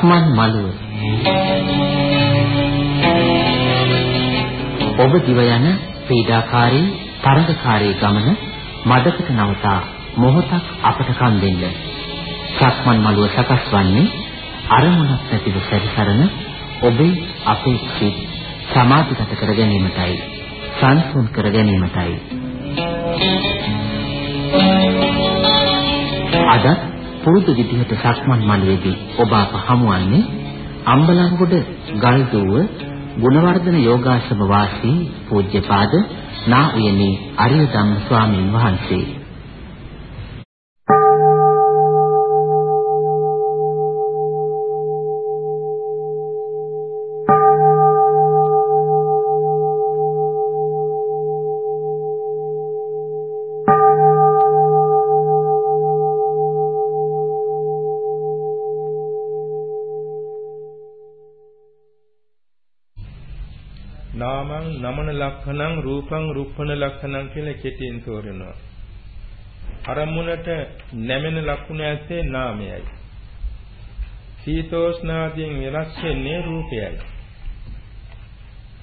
සක්මන් මළුව ඔබ දිව යන පීඩාකාරී තරඟකාරී ගමන මඩකට නවතා මොහොතක් අපට කන් දෙන්න. සක්මන් මළුව සකස් වන්නේ අරමුණක් නැතිව සැරිසරන ඔබේ අපේක්ෂිත සමාධිගත කර ගැනීමටයි සංසුන් කර ගැනීමටයි. අද පුරුදු විදිහට සක්මන් මළුවේදී ඔබ අප හමුවන්නේ අම්බලන්ගොඩ ගල්දුව ගුණවර්ධන යෝගාශ්‍රම වාසී පූජ්‍යපාද නා උයනේ අරිය ධම්ම ස්වාමීන් වහන්සේ. ලක්ෂණං රූපං රුප්පන ලක්ෂණං කියලා කෙටියෙන් තෝරනවා. අරමුණට නැමෙන ලක්ෂණ ඇත්තේ නාමයයි. සීතෝස්නාදීන් වෙනස් වෙන්නේ රූපයයි.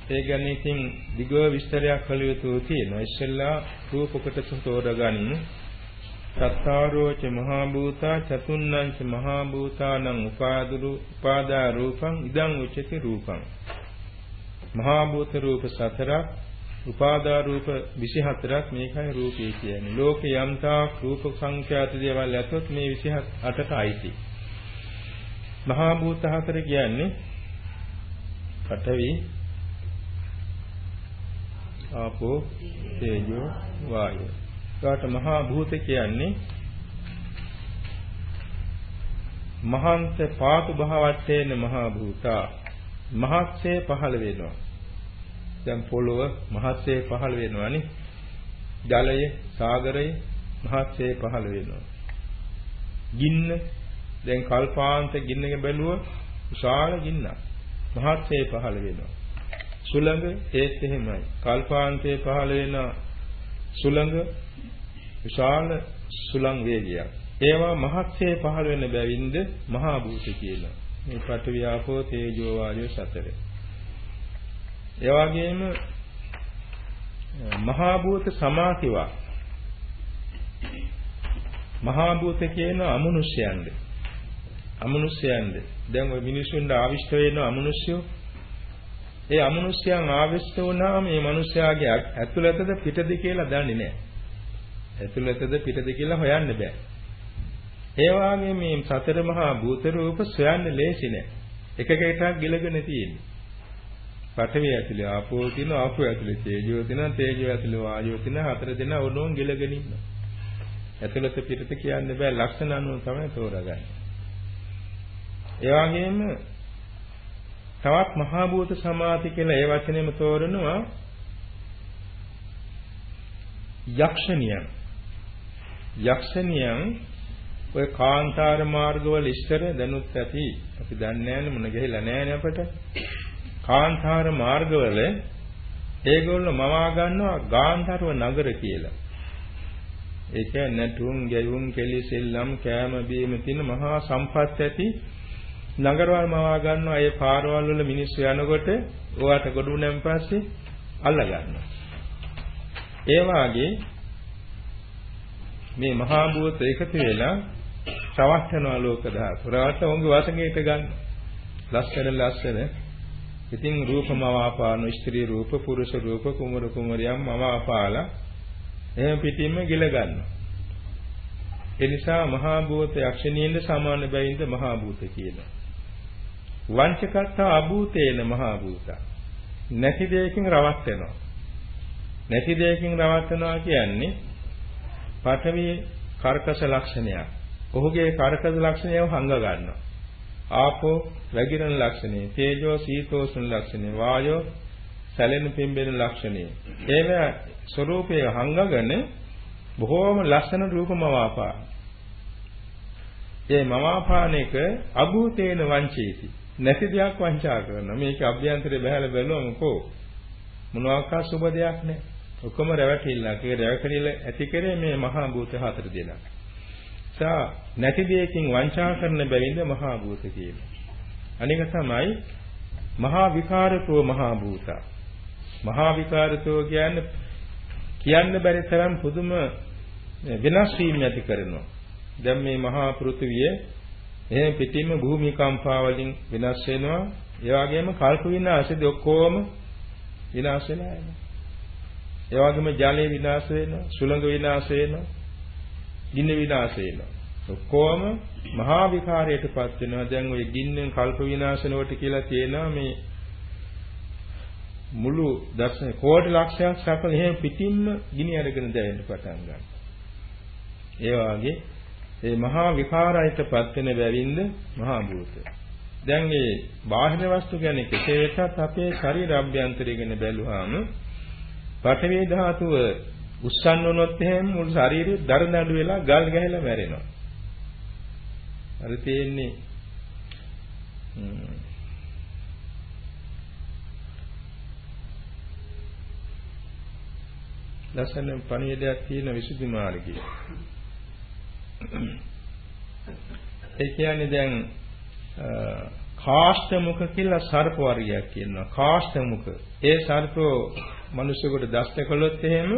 ඒ ගැන ඉතින් දිගව විස්තරයක් කළ යුතු තියෙනවා. ඉස්සෙල්ලා රූප කොටස තෝරගනිමු. සත්තාරෝච මහා භූතා චතුන්නංච මහා භූතානං උපාදුරු උපාදා රූපං ඉදං උච්චති රූපං මහා භූත රූප සතරක් උපාදා රූප 24ක් මේකයි රූපය කියන්නේ. ලෝකේ යම්තා රූප සංඛ්‍යාත දේවල් ඇතොත් මේ 28ට අයිති. මහා භූත හතර කියන්නේ පඨවි ආපෝ තේජෝ වායෝ. ඒකට මහා භූත කියන්නේ මහන්ත පාතු භාවත්තේන මහා භූතා මහත්සේ පහළ වෙනවා. දැන් පොළොව මහත්සේ පහළ වෙනවානේ. ජලය, සාගරය මහත්සේ පහළ වෙනවා. ගින්න දැන් කල්පාන්ත ගින්නක බැලුව විශාල ගින්නක්. මහත්සේ පහළ වෙනවා. සුළඟ ඒත් එහෙමයි. කල්පාන්තයේ පහළ වෙන සුළඟ විශාල සුළං වේගයක්. ඒවා මහත්සේ පහළ වෙන බැවින්ද මහා භූත කියනවා. මේ පඨවි ආපෝ තේජෝ වායෝ සතර. ඒ වගේම මහා භූත සමාතිවා මහා භූත කියන අමනුෂ්‍යයන්ද අමනුෂ්‍යයන්ද දැන් ওই මිනිසුන්ට ආවිෂ්ඨ වෙන අමනුෂ්‍යෝ ඒ අමනුෂ්‍යයන් ආවිෂ්ඨ වුණාම මේ මිනිස්යාගේ ඇතුළතද පිටද කියලා දන්නේ නැහැ. ඇතුළතද පිටද කියලා හොයන්න බෑ. ඒ වාගේ මේ සතර මහා භූත රූප සොයන්න ලේසි නෑ. එකකටක් ගිලගෙන තියෙන්නේ. පඨවි ඇතුලේ ආපෝ තියෙන ආපෝ ඇතුලේ තේජෝ තියෙන තේජෝ ඇතුලේ වායෝ තියෙන හතර දෙනා ඕනෝන් ගිලගෙන ඉන්නවා. ඇතුළත පිටත කියන්න බෑ ලක්ෂණ අනුව තමයි තෝරගන්නේ. ඒ වගේම තවත් මහා භූත සමාධි කියලා ඒ වචනේම තෝරනවා යක්ෂණියන් යක්ෂණියන් ඔය කාන්තාර මාර්ගවල ඉස්තර දැනුත් ඇති. අපි දන්නේ නැහැ මොන ගිහිලා නැහැ අපට. කාන්තාර මාර්ගවල ඒගොල්ලෝ මවා ගන්නවා ගාන්ධර්ව නගර කියලා. ඒ කියන්නේ නැටුම්, ගැයුම්, කෙලි සෙල්ලම්, කෑම බීම තියෙන මහා සම්පත් ඇති නගරවල් මවා ගන්නවා. ඒ පාරවල් වල මිනිස්සු යනකොට ඕවට ගොඩුනන් පස්සේ අල්ල ගන්නවා. ඒ වාගේ මේ මහා භූත එකතු වෙලා සවස්තනවා ලෝක ධාතු. රාත උන්ගේ වසඟයට ගන්න. ලස්සන ලස්සන. ඉතින් රූපම වාපාන ස්ත්‍රී රූප, පුරුෂ රූප, කුමර කුමරියම් මම අපාලා එහෙම පිටින්ම ගිල ගන්නවා. ඒ නිසා මහා භූත යක්ෂණීන්ද සමාන බැවින්ද මහා භූත කියනවා. වංචකත්ත අභූතේන මහා භූත. නැති දෙයකින් රවත් වෙනවා. නැති දෙයකින් රවත් වෙනවා කියන්නේ පඨවි කර්කශ ලක්ෂණයක්. ඔහුගේ කරකද ලක්ෂණයව හංග ගන්නවා. ආපෝ වැగిරෙන ලක්ෂණය, තේජෝ සීතෝෂ්ණ ලක්ෂණය, වායෝ සැලෙන පිම්බෙන ලක්ෂණය. ඒව ස්වરૂපයේ හංගගෙන බොහෝම ලස්සන රූපම වාපා. ඒ මවාපාන එක අභූතේන වංචේති. නැති දෙයක් වංචා කරනවා. මේක අභ්‍යන්තරේ බහැලා බැලුවම කෝ මොනවාක්වත් සුබ දෙයක් නැහැ. ඔක්කොම රැවටිල්ලක්. ඒ රැවටිල්ල ඇති කරේ මේ මහා භූත හතර දෙනා. සා නැති දෙයකින් වංචා කරන බැවින්ද මහා භූත කියනවා. අනික තමයි මහා විකාරතෝ මහා භූතා. මහා විකාරතෝ කියන්නේ කියන්න බැරි තරම් පුදුම වෙනස් වීම ඇති කරනවා. දැන් මේ මහා පෘථිවිය එහෙම පිටින්ම භූමිකම්පා වලින් වෙනස් වෙනවා. ඒ වගේම කල්ප විනාශෙදි ඔක්කොම විනාශ වෙලා යනවා. ඒ වගේම ජලය විනාශ වෙනවා, සුළඟ විනාශ වෙනවා, ගින්න විනාශ වෙනවා. ඔක්කොම මහා විකාරයටපත් වෙනවා. දැන් ওই ගින්නෙන් කල්ප විනාශනවට කියලා තියෙනවා මේ මුළු දර්ශන කෝටි ලක්ෂයක් සැප එහෙම පිටින්ම ගිනි අරගෙන දැවෙන්න පටන් ගන්නවා. ඒ වාගේ ඒ මහා විකාරයටපත් වෙන බැවින්ද මහා භූත. දැන් මේ බාහිර වස්තු ගැන කෙසේ වෙතත් අපේ ශරීර අභ්‍යන්තරය ගැන බැලුවාම පඨවි ධාතුව උස්සන් වුණොත් එහෙම මුළු ශරීරය දරදඬු වෙලා ගල් ගැහිලා මැරෙනවා. අර තියෙන්නේ ලස්සන පණිවිඩයක් තියෙන විසුද්ධි මාර්ගයේ. ඒ කියන්නේ දැන් කාෂ්ඨ මුඛ කියලා සර්ප වර්ගයක් කියනවා. කාෂ්ඨ මුඛ. ඒ සර්පෝ මිනිසෙකුට දෂ්ට කළොත් එහෙම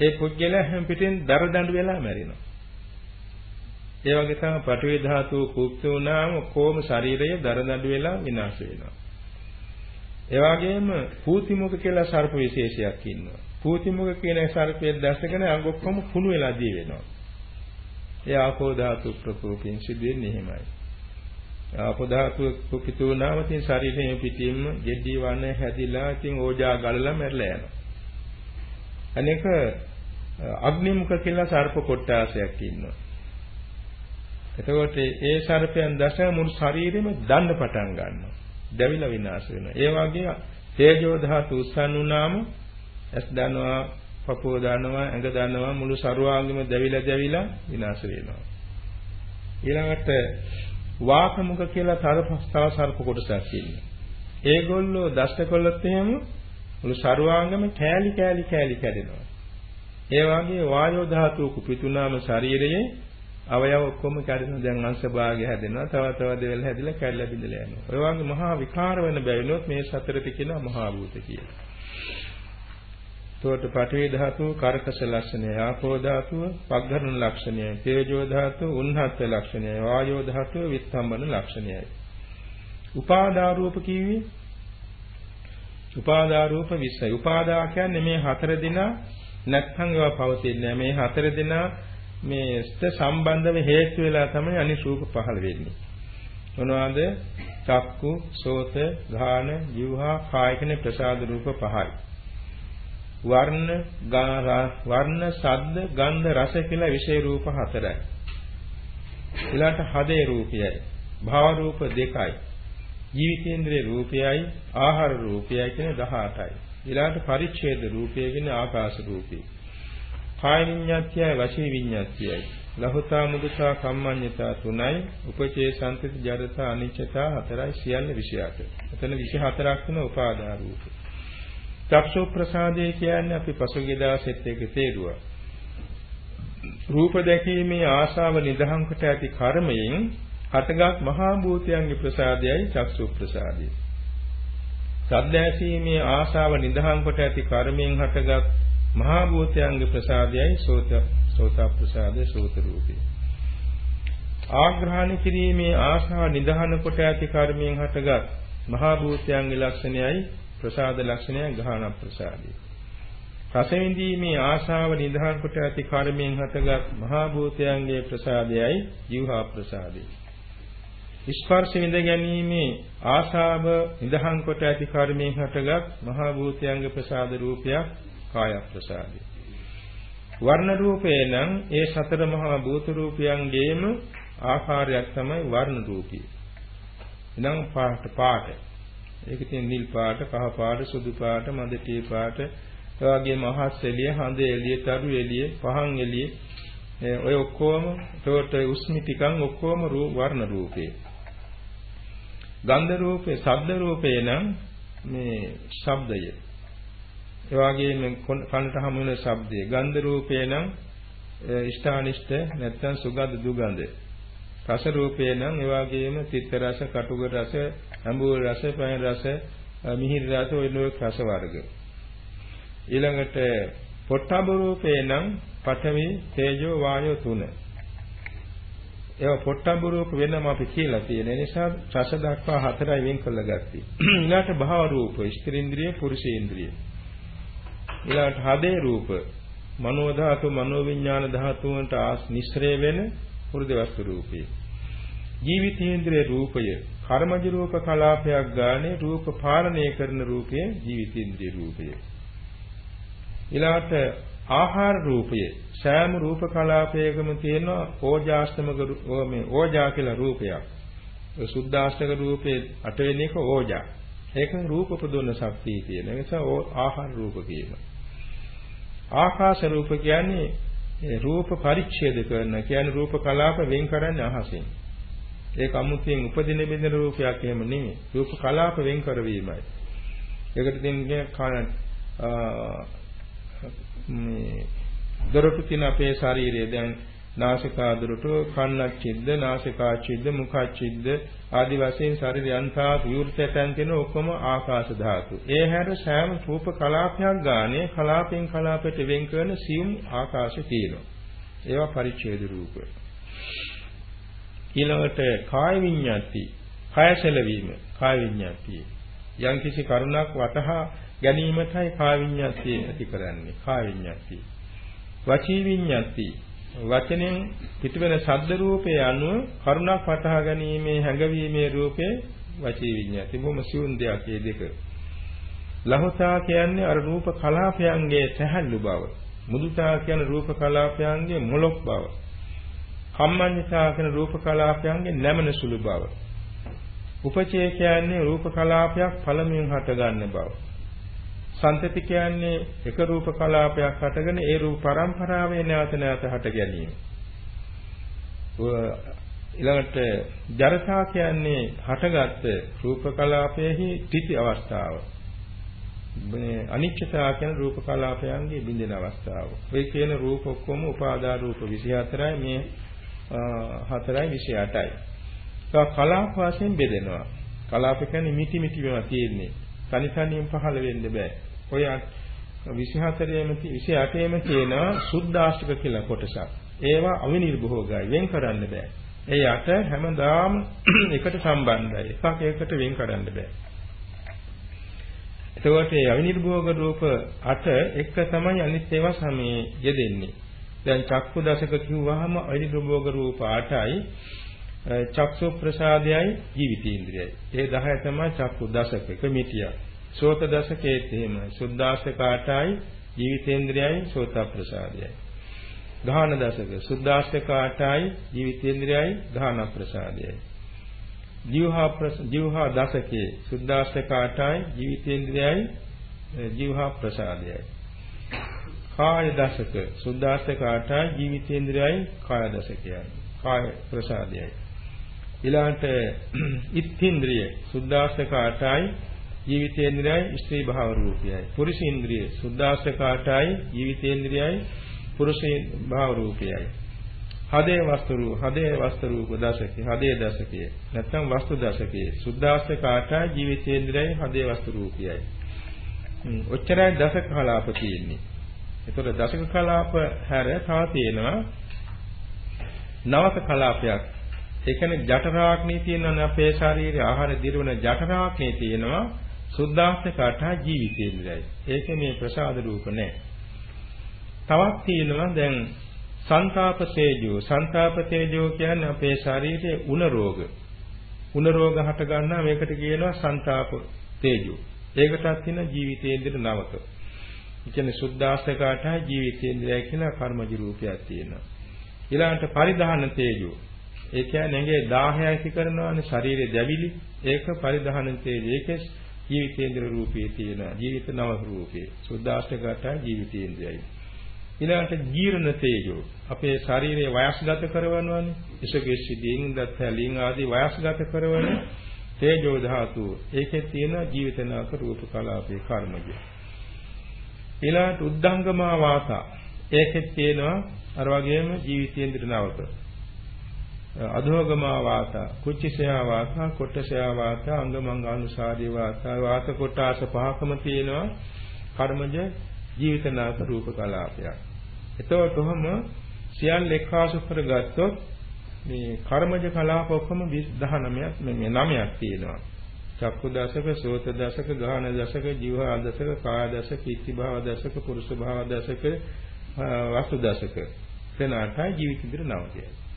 ඒ පුද්ගලයා හැම පිටින් දරදඬු වෙලා මැරෙනවා. ඒ වගේ තමයි පඨවි ධාතුව කුප්ත වුණාම කොහොම ශරීරය දරදඬු වෙලා විනාශ වෙනවා. ඒ වගේම පූතිමුඛ කියලා සර්ප විශේෂයක් ඉන්නවා. පූතිමුඛ කියන සර්පයේ දැසගෙන අඟ ඔක්කොම කුණු වෙලා දී වෙනවා. ඒ ආපෝ ධාතු ප්‍රකෝපයෙන් සිදුවෙන්නේ එහෙමයි. ආපෝ ධාතු කුපිත වුණාම තින් ශරීරයේ පිටින්ම ජෙඩි වන හැදිලා තින් ඕජා ගලලා මැරලා යනවා. අනේක අග්නිමුඛ කියලා සර්ප කොට්ටාසයක් ඉන්නවා. එතකොට ඒ සර්පයන් දස මුළු ශරීරෙම දන්න පටන් ගන්නවා. දැවිලා විනාශ වෙනවා. ඒ වගේ තේජෝ ධාතු උස්සන් වුණාම ඇස් දනවා, පපුව දනවා, ඇඟ දනවා මුළු සරුවාංගෙම දැවිලා දැවිලා විනාශ වෙනවා. ඊළඟට වාකමුඛ කියලා තව සර්ප කොටසක් ඉන්නවා. ඒගොල්ලෝ දෂ්ට කළොත් එහෙම මුළු සරුවාංගම කෑලි කෑලි කෑලි කැඩෙනවා. ඒ වගේ වායෝ ධාතුව කුපිතුනාම ශරීරයේ අවයව ඔක්කොම කැඩෙනවා දැන් අංශ භාගය හැදෙනවා තව තව දේවල් හැදිලා කැඩලා බිඳලා යනවා. ඔය වගේ මහා විකාර වෙන බැවිනොත් මේ සතරට කියනවා මහා භූත කියලා. එතකොට පඨවි ධාතුව කර්කශ ලක්ෂණය, ආපෝ ධාතුව පග්ඝරණ ලක්ෂණය, තේජෝ ධාතුව උන්හත් ලක්ෂණය, වායෝ ධාතුව විස්තම්බන ලක්ෂණයයි. උපාදා රූප කිව්වේ උපාදා රූප 20යි. උපාදා කියන්නේ මේ හතර දිනා නැත්නම් ඒවා පවතින්නේ මේ හතර දිනා මේට සම්බන්ධව හේතු වෙලා තමයි අනිත් රූප පහළ වෙන්නේ. මොනවාද? චක්කු, සෝත, ගාන, જીවහා, කාය කියන ප්‍රසාද රූප පහයි. වර්ණ, වර්ණ, ශබ්ද, ගන්ධ, රස කියලා විශේෂ රූප හතරයි. ඊළාට හදේ රූපයයි. භාව රූප දෙකයි. ජීවිතේන්ද්‍රයේ රූපයයි, ආහාර රූපයයි කියන 18යි. ඊළාට පරිච්ඡේද රූපය කියන ආකාශ රූපය. කාය විඤ්ඤාත්‍යයි වචී විඤ්ඤාත්‍යයි. ලහුතා මුදුතා කම්මඤ්ඤතා තුනයි උපචේ සම්පති ජඩතා අනිච්චතා හතරයි සියල්ල 28. එතන 24ක් වෙන උපාදා රූප. චක්ෂු ප්‍රසාදේ කියන්නේ අපි පසුගිය දවසෙත් ඒක තේරුවා. රූප දැකීමේ ආශාව නිදහම් කොට ඇති කර්මයෙන් හටගත් මහා භූතයන්ගේ ප්‍රසාදයයි චක්ෂු ප්‍රසාදය. සද්ද ඇසීමේ ආශාව නිදහම් කොට ඇති කර්මයෙන් හටගත් මහා භූතයන්ගේ ප්‍රසාදයයි සෝත සෝත ප්‍රසාදේ සෝත රූපේ. ආග්‍රහණ කිරීමේ ආශාව නිදහන කොට ඇති කර්මයෙන් හටගත් මහා භූතයන්ගේ ලක්ෂණයයි ප්‍රසාද ලක්ෂණයයි ගාහන ප්‍රසාදේ. රස විඳීමේ ආශාව නිදහන් කොට ඇති කර්මයෙන් හටගත් මහා භූතයන්ගේ ප්‍රසාදයයි ජීවහා ප්‍රසාදේ. ස්පර්ශ විඳ ගැනීමේ ආශාව නිදහන් කොට ඇති කර්මයෙන් හටගත් මහා භූතයන්ගේ ප්‍රසාද රූපයක් කාය ප්‍රසාදය. වර්ණ රූපේ නම් ඒ සතර මහා භූත රූපයන්ගේම ආකාරයක් තමයි වර්ණ රූපී. එනම් පාට පාට. ඒක තියෙන නිල් පාට, කහ පාට, සුදු පාට, මද තේ පාට, ඒ වගේම අහස් එළිය, හඳ එළිය, තරු එළිය, පහන් එළිය ඔය ඔක්කොම ඒකට උස්මි ටිකන් ඔක්කොම වර්ණ රූපේ. ගන්ධ රූපේ, ශබ්ද රූපේ නම් මේ ශබ්දය ඒ වගේම කනට හමු වෙන ශබ්දය ගන්ධ රූපේ නම් ඉෂ්ඨානිෂ්ඨ නැත්නම් සුගඳ දුගඳ රස රූපේ නම් ඒ වගේම තිත්ත රස, කටුක රස, අඹුල් රස, පයන් රස, මිහිරි රස ඔය ලෝක රස වර්ග. ඊළඟට පොට්ටබ රූපේ නම් පඨවි, තේජෝ, වායෝ තුන. ඒවා පොට්ටබ රූප වෙනම අපි කියලා තියෙන නිසා රස දක්වා හතරයි වෙන් කරලා ගත්තී. ඊළාට භාව රූප, ස්ත්‍රීන්ද්‍රිය, පුරුෂේන්ද්‍රිය. ඊළාට හදේ රූප, මනෝ ධාතු, මනෝ විඥාන ධාතුන්ට ආස් නිස්සරේ වෙන හෘද වස්තු රූපේ. ජීවිතේන්ද්‍රයේ රූපය කර්මජ රූප කලාපයක් ගානේ රූප පාලනය කරන රූපය ජීවිතේන්ද්‍රයේ රූපය. ඊළාට ආහාර රූපය සෑම රූප කලාපයකම තියෙන ඕජාස්තමක මේ ඕජා කියලා රූපයක්. සුද්ධාෂ්ටක රූපේ අටවෙනි එක ඕජා. ඒක රූප ප්‍රදොන්න ශක්තිය කියන. ඒ නිසා ආහාර රූප කියනවා. ආකාශ රූප කියන්නේ රූප පරිච්ඡේද කරන කියන්නේ රූප කලාප වෙන් කරන්නේ අහසින්. ඒක අමුතියෙන් උපදින බින්දන රූපයක් එහෙම නෙමෙයි. රූප කලාප වෙන් කරවීමයි. ඒකට දෙන්නේ කන මේ දොරටු තියෙන අපේ ශරීරය දැන් නාසිකා දොරටු කන්නච්චිද්ද නාසිකාච්චිද්ද මුඛච්චිද්ද ආදි වශයෙන් ශරීරය අන්තා විවෘතයන් තියෙන ඔක්කොම ආකාශ ධාතු. ඒ හැර සෑම රූප කලාපයක් ගානේ කලාපෙන් කලාපයට වෙන් කරන සියුම් ආකාශ තියෙනවා. ඒවා පරිච්ඡේද රූප. ඊළඟට කාය විඤ්ඤාති, කාය සැලවීම, කාය විඤ්ඤාතිය. යම්කිසි කරුණක් වතහා ගැනීමටයි කාය විඤ්ඤාතිය ඇති කරන්නේ. කාය විඤ්ඤාතිය. වචී විඤ්ඤාති වචනෙන් පිටවෙන ශබ්ද රූපයේ අනුව කරුණක් වටහා ගැනීමේ හැඟවීමේ රූපේ වචී විඤ්ඤාති බොහොම සියුම් දෙයක් මේ දෙක. ලහුතා කියන්නේ අර රූප කලාපයන්ගේ සැහැල්ලු බව. මුදුතා කියන රූප කලාපයන්ගේ මොලොක් බව. කම්මඤ්ඤතා කියන රූප කලාපයන්ගේ නැමන සුළු බව. උපචේ කියන්නේ රූප කලාපයක් පළමුවෙන් හට ගන්න බව. සන්තති කියන්නේ එක රූප කලාපයක් හටගෙන ඒ රූප පරම්පරාවේ නැවත නැවත හට ගැනීම. ඊළඟට ජරතා කියන්නේ හටගත් රූප කලාපයේහි තితి අවස්ථාව. මේ අනිච්චතා කියන රූප කලාපයන්ගේ බිඳෙන අවස්ථාව. ඔය කියන රූප ඔක්කොම උපාදා රූප 24යි මේ 4යි 28යි. ඒක කලාප වශයෙන් බෙදෙනවා. කලාප කියන්නේ මිටි මිටි වෙනවා තියෙන්නේ. තනි තනියෙන් පහළ වෙන්න බෑ. ඔය 24ෙම 28ෙම තියෙනවා සුද්ධාෂ්ටක කියලා කොටසක්. ඒවා අවිනිර්භෝගයි වෙන් කරන්න බෑ. ඒ යට හැමදාම එකට සම්බන්ධයි. එකක් එකට වෙන් කරන්න බෑ. එතකොට මේ අවිනිර්භෝග රූප අට එක තමයි අනිත් ඒවා සමේ යෙදෙන්නේ. දැන් චක්කු දශක කිව්වහම අවිනිර්භෝග රූප 8යි චක්සු ප්‍රසාදයයි ජීවිතේන්ද්‍රයයි. ඒ 10 තමයි චක්කු දශක එක මිටියක්. සෝත දශකයේත් එහෙමයි. සුද්ධාස්තක ආටයි ජීවිතේන්ද්‍රයයි සෝත ප්‍රසාදයයි. ගාහන දශක සුද්ධාස්තක ආටයි ජීවිතේන්ද්‍රයයි ගාහන ප්‍රසාදයයි. ජීවහා ජීවහා දශකයේ සුද්ධාස්තක ආටයි ජීවිතේන්ද්‍රයයි ජීවහා ප්‍රසාදයයි. කාය දශක සුද්ධාස්තක ආටයි ජීවිතේන්ද්‍රයයි කාය දශකයයි. කාය ප්‍රසාදයයි. ඊළාට ඉත්ත්‍ින්ද්‍රිය සුද්ධාස්තක ආටයි ජීවිතේන්ද්‍රයයි ස්ත්‍රී භාව රූපයයි. පුරුෂ ඉන්ද්‍රිය සුද්ධාස්තකාටයි ජීවිතේන්ද්‍රයයි පුරුෂ භාව රූපයයි. හදේ වස්තු රූප හදේ වස්තු රූප දශකේ හදේ දශකේ නැත්නම් වස්තු දශකේ සුද්ධාස්තකාටයි ජීවිතේන්ද්‍රයයි හදේ වස්තු රූපයයි. ඔච්චරයි දශක කලාප තියෙන්නේ. ඒතකොට දශක කලාප හැර තව තියෙනවා නවක කලාපයක් ඒ කියන්නේ ජඨරාග්නේ තියෙනවා අපේ ශරීරයේ ආහාර දිරවන ජඨරාග්නේ තියෙනවා සුද්ධාස්තකාට ජීවිතේ විතරයි. ඒක මේ ප්‍රසාද රූප නෑ. තවත් තියෙනවා දැන් සංతాප තේජෝ. සංతాප තේජෝ කියන්නේ අපේ ශරීරයේ උණ රෝග. උණ රෝග හට ගන්නා මේකට කියනවා සංతాප තේජෝ. ඒකටත් තියෙන ජීවිතයේ ඉඳලා නවක. කියන්නේ සුද්ධාස්තකාට ජීවිතේ ඉඳලා කියලා කර්මජ රූපයක් තියෙනවා. ඊළඟට පරිධාන තේජෝ. ඒ කියන්නේ ඇඟේ දාහය ඇති කරනවානේ ශරීරයේ දැවිලි. ඒක පරිධාන තේජෝ. ඒකේ ජීවිතේන්ද්‍ර රූපේ තියෙනවා. ජීවිත නව රූපේ. සුද්ධාෂ්ටකට ජීවිතේන්ද්‍රයයි. ඊළඟට ජීර්ණ තේජෝ. අපේ ශරීරය වයස්ගත කරවනවානේ. ඉසකෙස් සිදින් දත් හැලින් ආදී වයස්ගත කරවන තේජෝ ධාතු. ඒකේ තියෙන ජීවිතනාක රූප කලාපේ කර්මජ. ඊළඟට උද්ධංගමා වාසා. ඒකෙත් තියෙනවා අර වගේම ජීවිතේන්ද්‍ර නවක. අධෝගමා වාතා කුච්චිසයා වාතා කොට්ටසයා වාතා අංගමංගානුසාරී වාතා වාත කොටාස පහකම තියෙනවා කර්මජ ජීවිතනාක රූප කලාපයක්. එතකොට කොහොම සියල්ල එක්කාසු කරගත්තොත් මේ කර්මජ කලාප ඔක්කොම 19ක් මේ 9ක් තියෙනවා. චක්කු දශක, සෝත දශක, ගාහන දශක, ජීවහා දශක, කාය දශක, ඉති භාව දශක, පුරුෂ භාව දශක, වස්තු දශක. එතනටයි ජීවිත ඉදිරි නව කියන්නේ.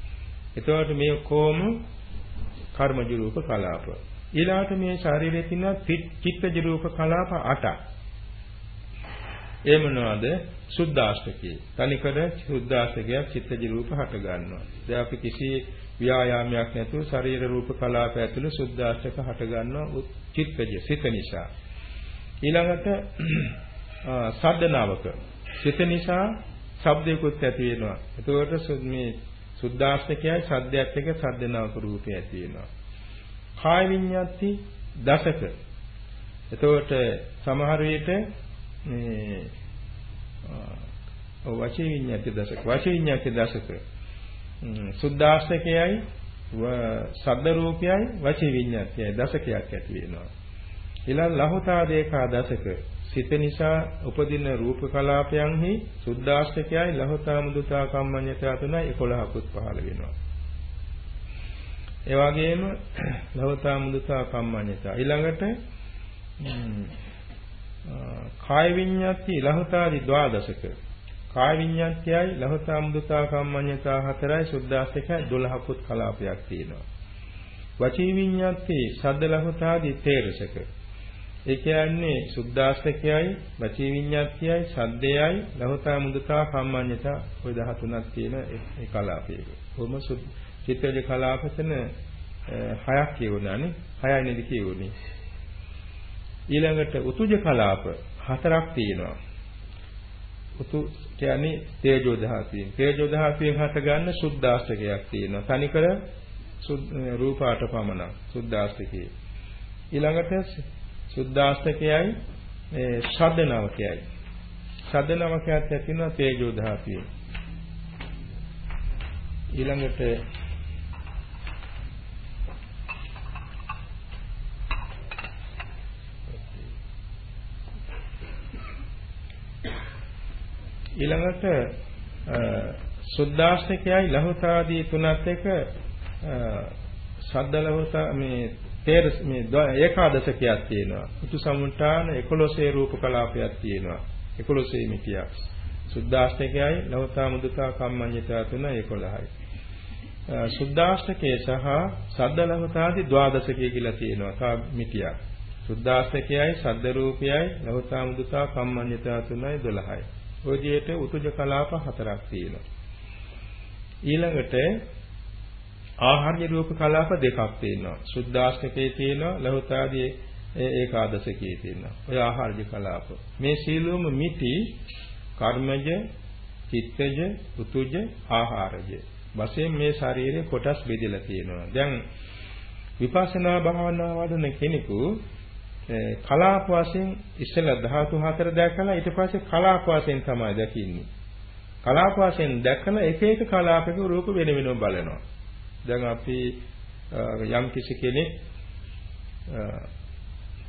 එතකොට මේ කොම කර්මජ රූප කලාප. ඊළාට මේ ශරීරයේ තියෙන චිත්තජ රූප කලාප 8ක්. ඒ මොනවද? සුද්ධාෂ්ටකේ. තනිකර සුද්ධාෂ්ටකයක් චිත්තජ රූප හට ගන්නවා. දැන් අපි කිසි ව්‍යායාමයක් නැතුව ශරීර රූප කලාප ඇතුළේ සුද්ධාෂ්ටක හට ගන්නවා චිත්තජ සිත නිසා. ඊළඟට සද්දනාවක සිත නිසා ශබ්දයකුත් ඇති වෙනවා. එතකොට මේ සුද්ධාෂ්ටකයයි සද්දයක් එක සද්දනාවක රූපය ඇති වෙනවා. කාය විඤ්ඤාති දසක. එතකොට සමහර විට මේ වචී විඤ්ඤාති දසක වචී විඤ්ඤාති දසක සුද්ධාෂ්ටකයයි සද්ද රූපයයි වචී විඤ්ඤාතියයි දසකයක් ඇති වෙනවා. ඊළඟ ලහෝතා දේකා දසක සිත නිසා උපදින රූප කලාපයන්හි සුද්ධාෂ්ටකයයි ලහෝතා මුදුතා කම්මඤ්ඤතා තුනයි 11කුත් පහළ වෙනවා. ඒ වගේම ලහෝතා මුදුතා කම්මඤ්ඤතා ඊළඟට කාය විඤ්ඤාති ලහෝතාදි ද්වාදශක කාය විඤ්ඤාත්‍යයි ලහෝතා මුදුතා කම්මඤ්ඤතා හතරයි සුද්ධාෂ්ටකයයි 12කුත් කලාපයක් තියෙනවා. වචී විඤ්ඤාති සද්ද ලහෝතාදි තේරසක ඒ කියන්නේ සුද්ධාස්තකයයි, වචී විඤ්ඤාත්‍යයි, සද්දයයි, ලහෝතා මුදතා කම්මඤ්ඤතා ඔය 13ක් තියෙන ඒ කලාපයක. කොහොම චිත්තජ කලාපතන හයක් කියවුණානේ. හයයි නේද කියවුනේ. ඊළඟට උතුජ කලාප හතරක් තියෙනවා. උතු කියන්නේ තේජෝ දහසියෙන්. තේජෝ දහසියෙන් හට ගන්න සුද්ධාස්තකයක් තියෙනවා. තනිකර රූපාට පමණක් සුද්ධාස්තකයේ. ඊළඟට සුද්ධාස්තකයයි මේ ශබ්ද නවකයයි. ශබ්ද නවකයත් ඇතිවෙනවා තේජෝ ධාතුවේ. ඊළඟට ඊළඟට සුද්ධාස්තකයයි ලහුතාදී තුනත් එක ශබ්ද ලහුතා මේ තේර මේ ඒකාදශකයක් තියෙනවා. උතු සමුට්ටාන 11 රූප කලාපයක් තියෙනවා. 11 මිතියක්. සුද්ධාෂ්ටකයයි ලවතා මුදුතා කම්මඤ්ඤතා තුන 11යි. සුද්ධාෂ්ටකයේ සහ සද්ද ලවතාදී ද්වාදශකය කියලා තියෙනවා. තා මිතියක්. සුද්ධාෂ්ටකයයි සද්ද රූපයයි ලවතා මුදුතා කම්මඤ්ඤතා තුනයි 12යි. ඔය විදිහට උතුජ කලාප හතරක් තියෙනවා. ඊළඟට ආහාර්ය රූප කලාප දෙකක් තියෙනවා. සුද්ධාෂ්ටකයේ තියෙනවා ලහුතාදී ඒකාදශකයේ තියෙනවා. ඔය ආහාර්ය කලාප. මේ සීලොම මිටි කර්මජ, චිත්තජ, උතුජ, ආහාරජ. වශයෙන් මේ ශරීරයේ කොටස් බෙදලා තියෙනවා. දැන් විපස්සනා භාවනා වඩන කෙනෙකු කලාප වශයෙන් ඉස්සෙල්ලා ධාතු හතර දැකලා ඊට පස්සේ කලාප වශයෙන් තමයි දකින්නේ. කලාප වශයෙන් දැකලා එක එක කලාපයක රූප වෙන වෙනම බලනවා. දැන් අපි යම් කිසි කෙනෙක්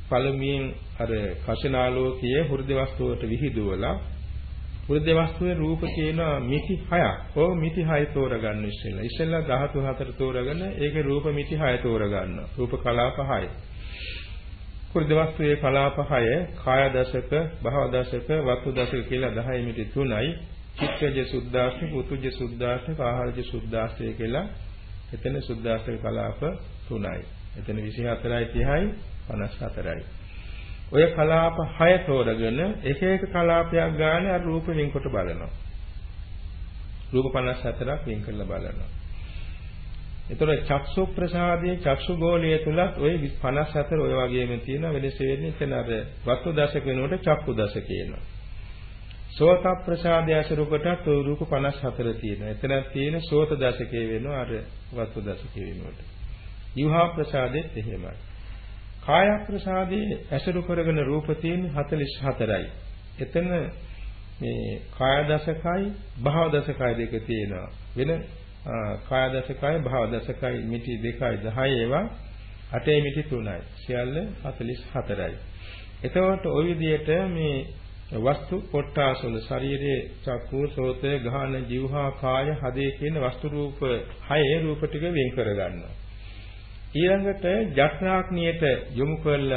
පළමුවෙන් අර කෂනාලෝකයේ හෘද වස්තුවට විහිදුවලා හෘද වස්තුවේ රූප කියන මිති 6ක්. ඕ මිති 6 තෝරගන්න ඉස්සෙල්ලා. ඉස්සෙල්ලා ධාතු හතර තෝරගෙන ඒකේ රූප මිති 6 තෝරගන්න. රූප කලාප 6. හෘද වස්තුවේ කලාප 6 කාය දශක, භව දශක, වස්තු දශක කියලා 10 මිති 3යි. චිත්තජ සුද්ධාස්තික, උතුජ සුද්ධාස්තික, ආහාරජ සුද්ධාස්තික කියලා එතන සුද්ධාස්තක කලාප 3යි. එතන 24යි 30යි 54යි. ඔය කලාප 6 තෝරගෙන එක එක කලාපයක් ගන්න අර රූප වෙන්කොට බලනවා. රූප 54ක් වෙන් කරලා බලනවා. එතකොට චක්සු ප්‍රසාදයේ චක්සු ගෝලයේ තුලත් ওই 54 ඔය වගේම තියෙන වෙනස වෙන්නේ එතන අර වස්තු දශක වෙනකොට චක්කු දශක කියනවා. සෝත ප්‍රසාදය අසුරු කොටත් රූප 54 තියෙනවා. එතනක් තියෙන සෝත දශකයේ වෙනවා අර වස්තු දශකයේ වෙනකොට. යුහා ප්‍රසාදෙත් එහෙමයි. කාය ප්‍රසාදයේ අසුරු කරගෙන රූප තියෙන 44යි. එතන මේ කාය දශකයි භව දශකයි දෙක තියෙනවා. වෙන කාය දශකයි භව දශකයි මිටි 2යි 10 ඒවා 8 මිටි 3යි සියල්ල 44යි එතකොට ওই විදිහට මේ වස්තු කොටාසවල ශරීරයේ චක්කු සෝත ගාන જીවහා කාය හදේ කියන වස්තු රූප 6 රූප ටික වෙන් කර ගන්නවා ඊළඟට ජත්‍රාග්නියට යොමු කළ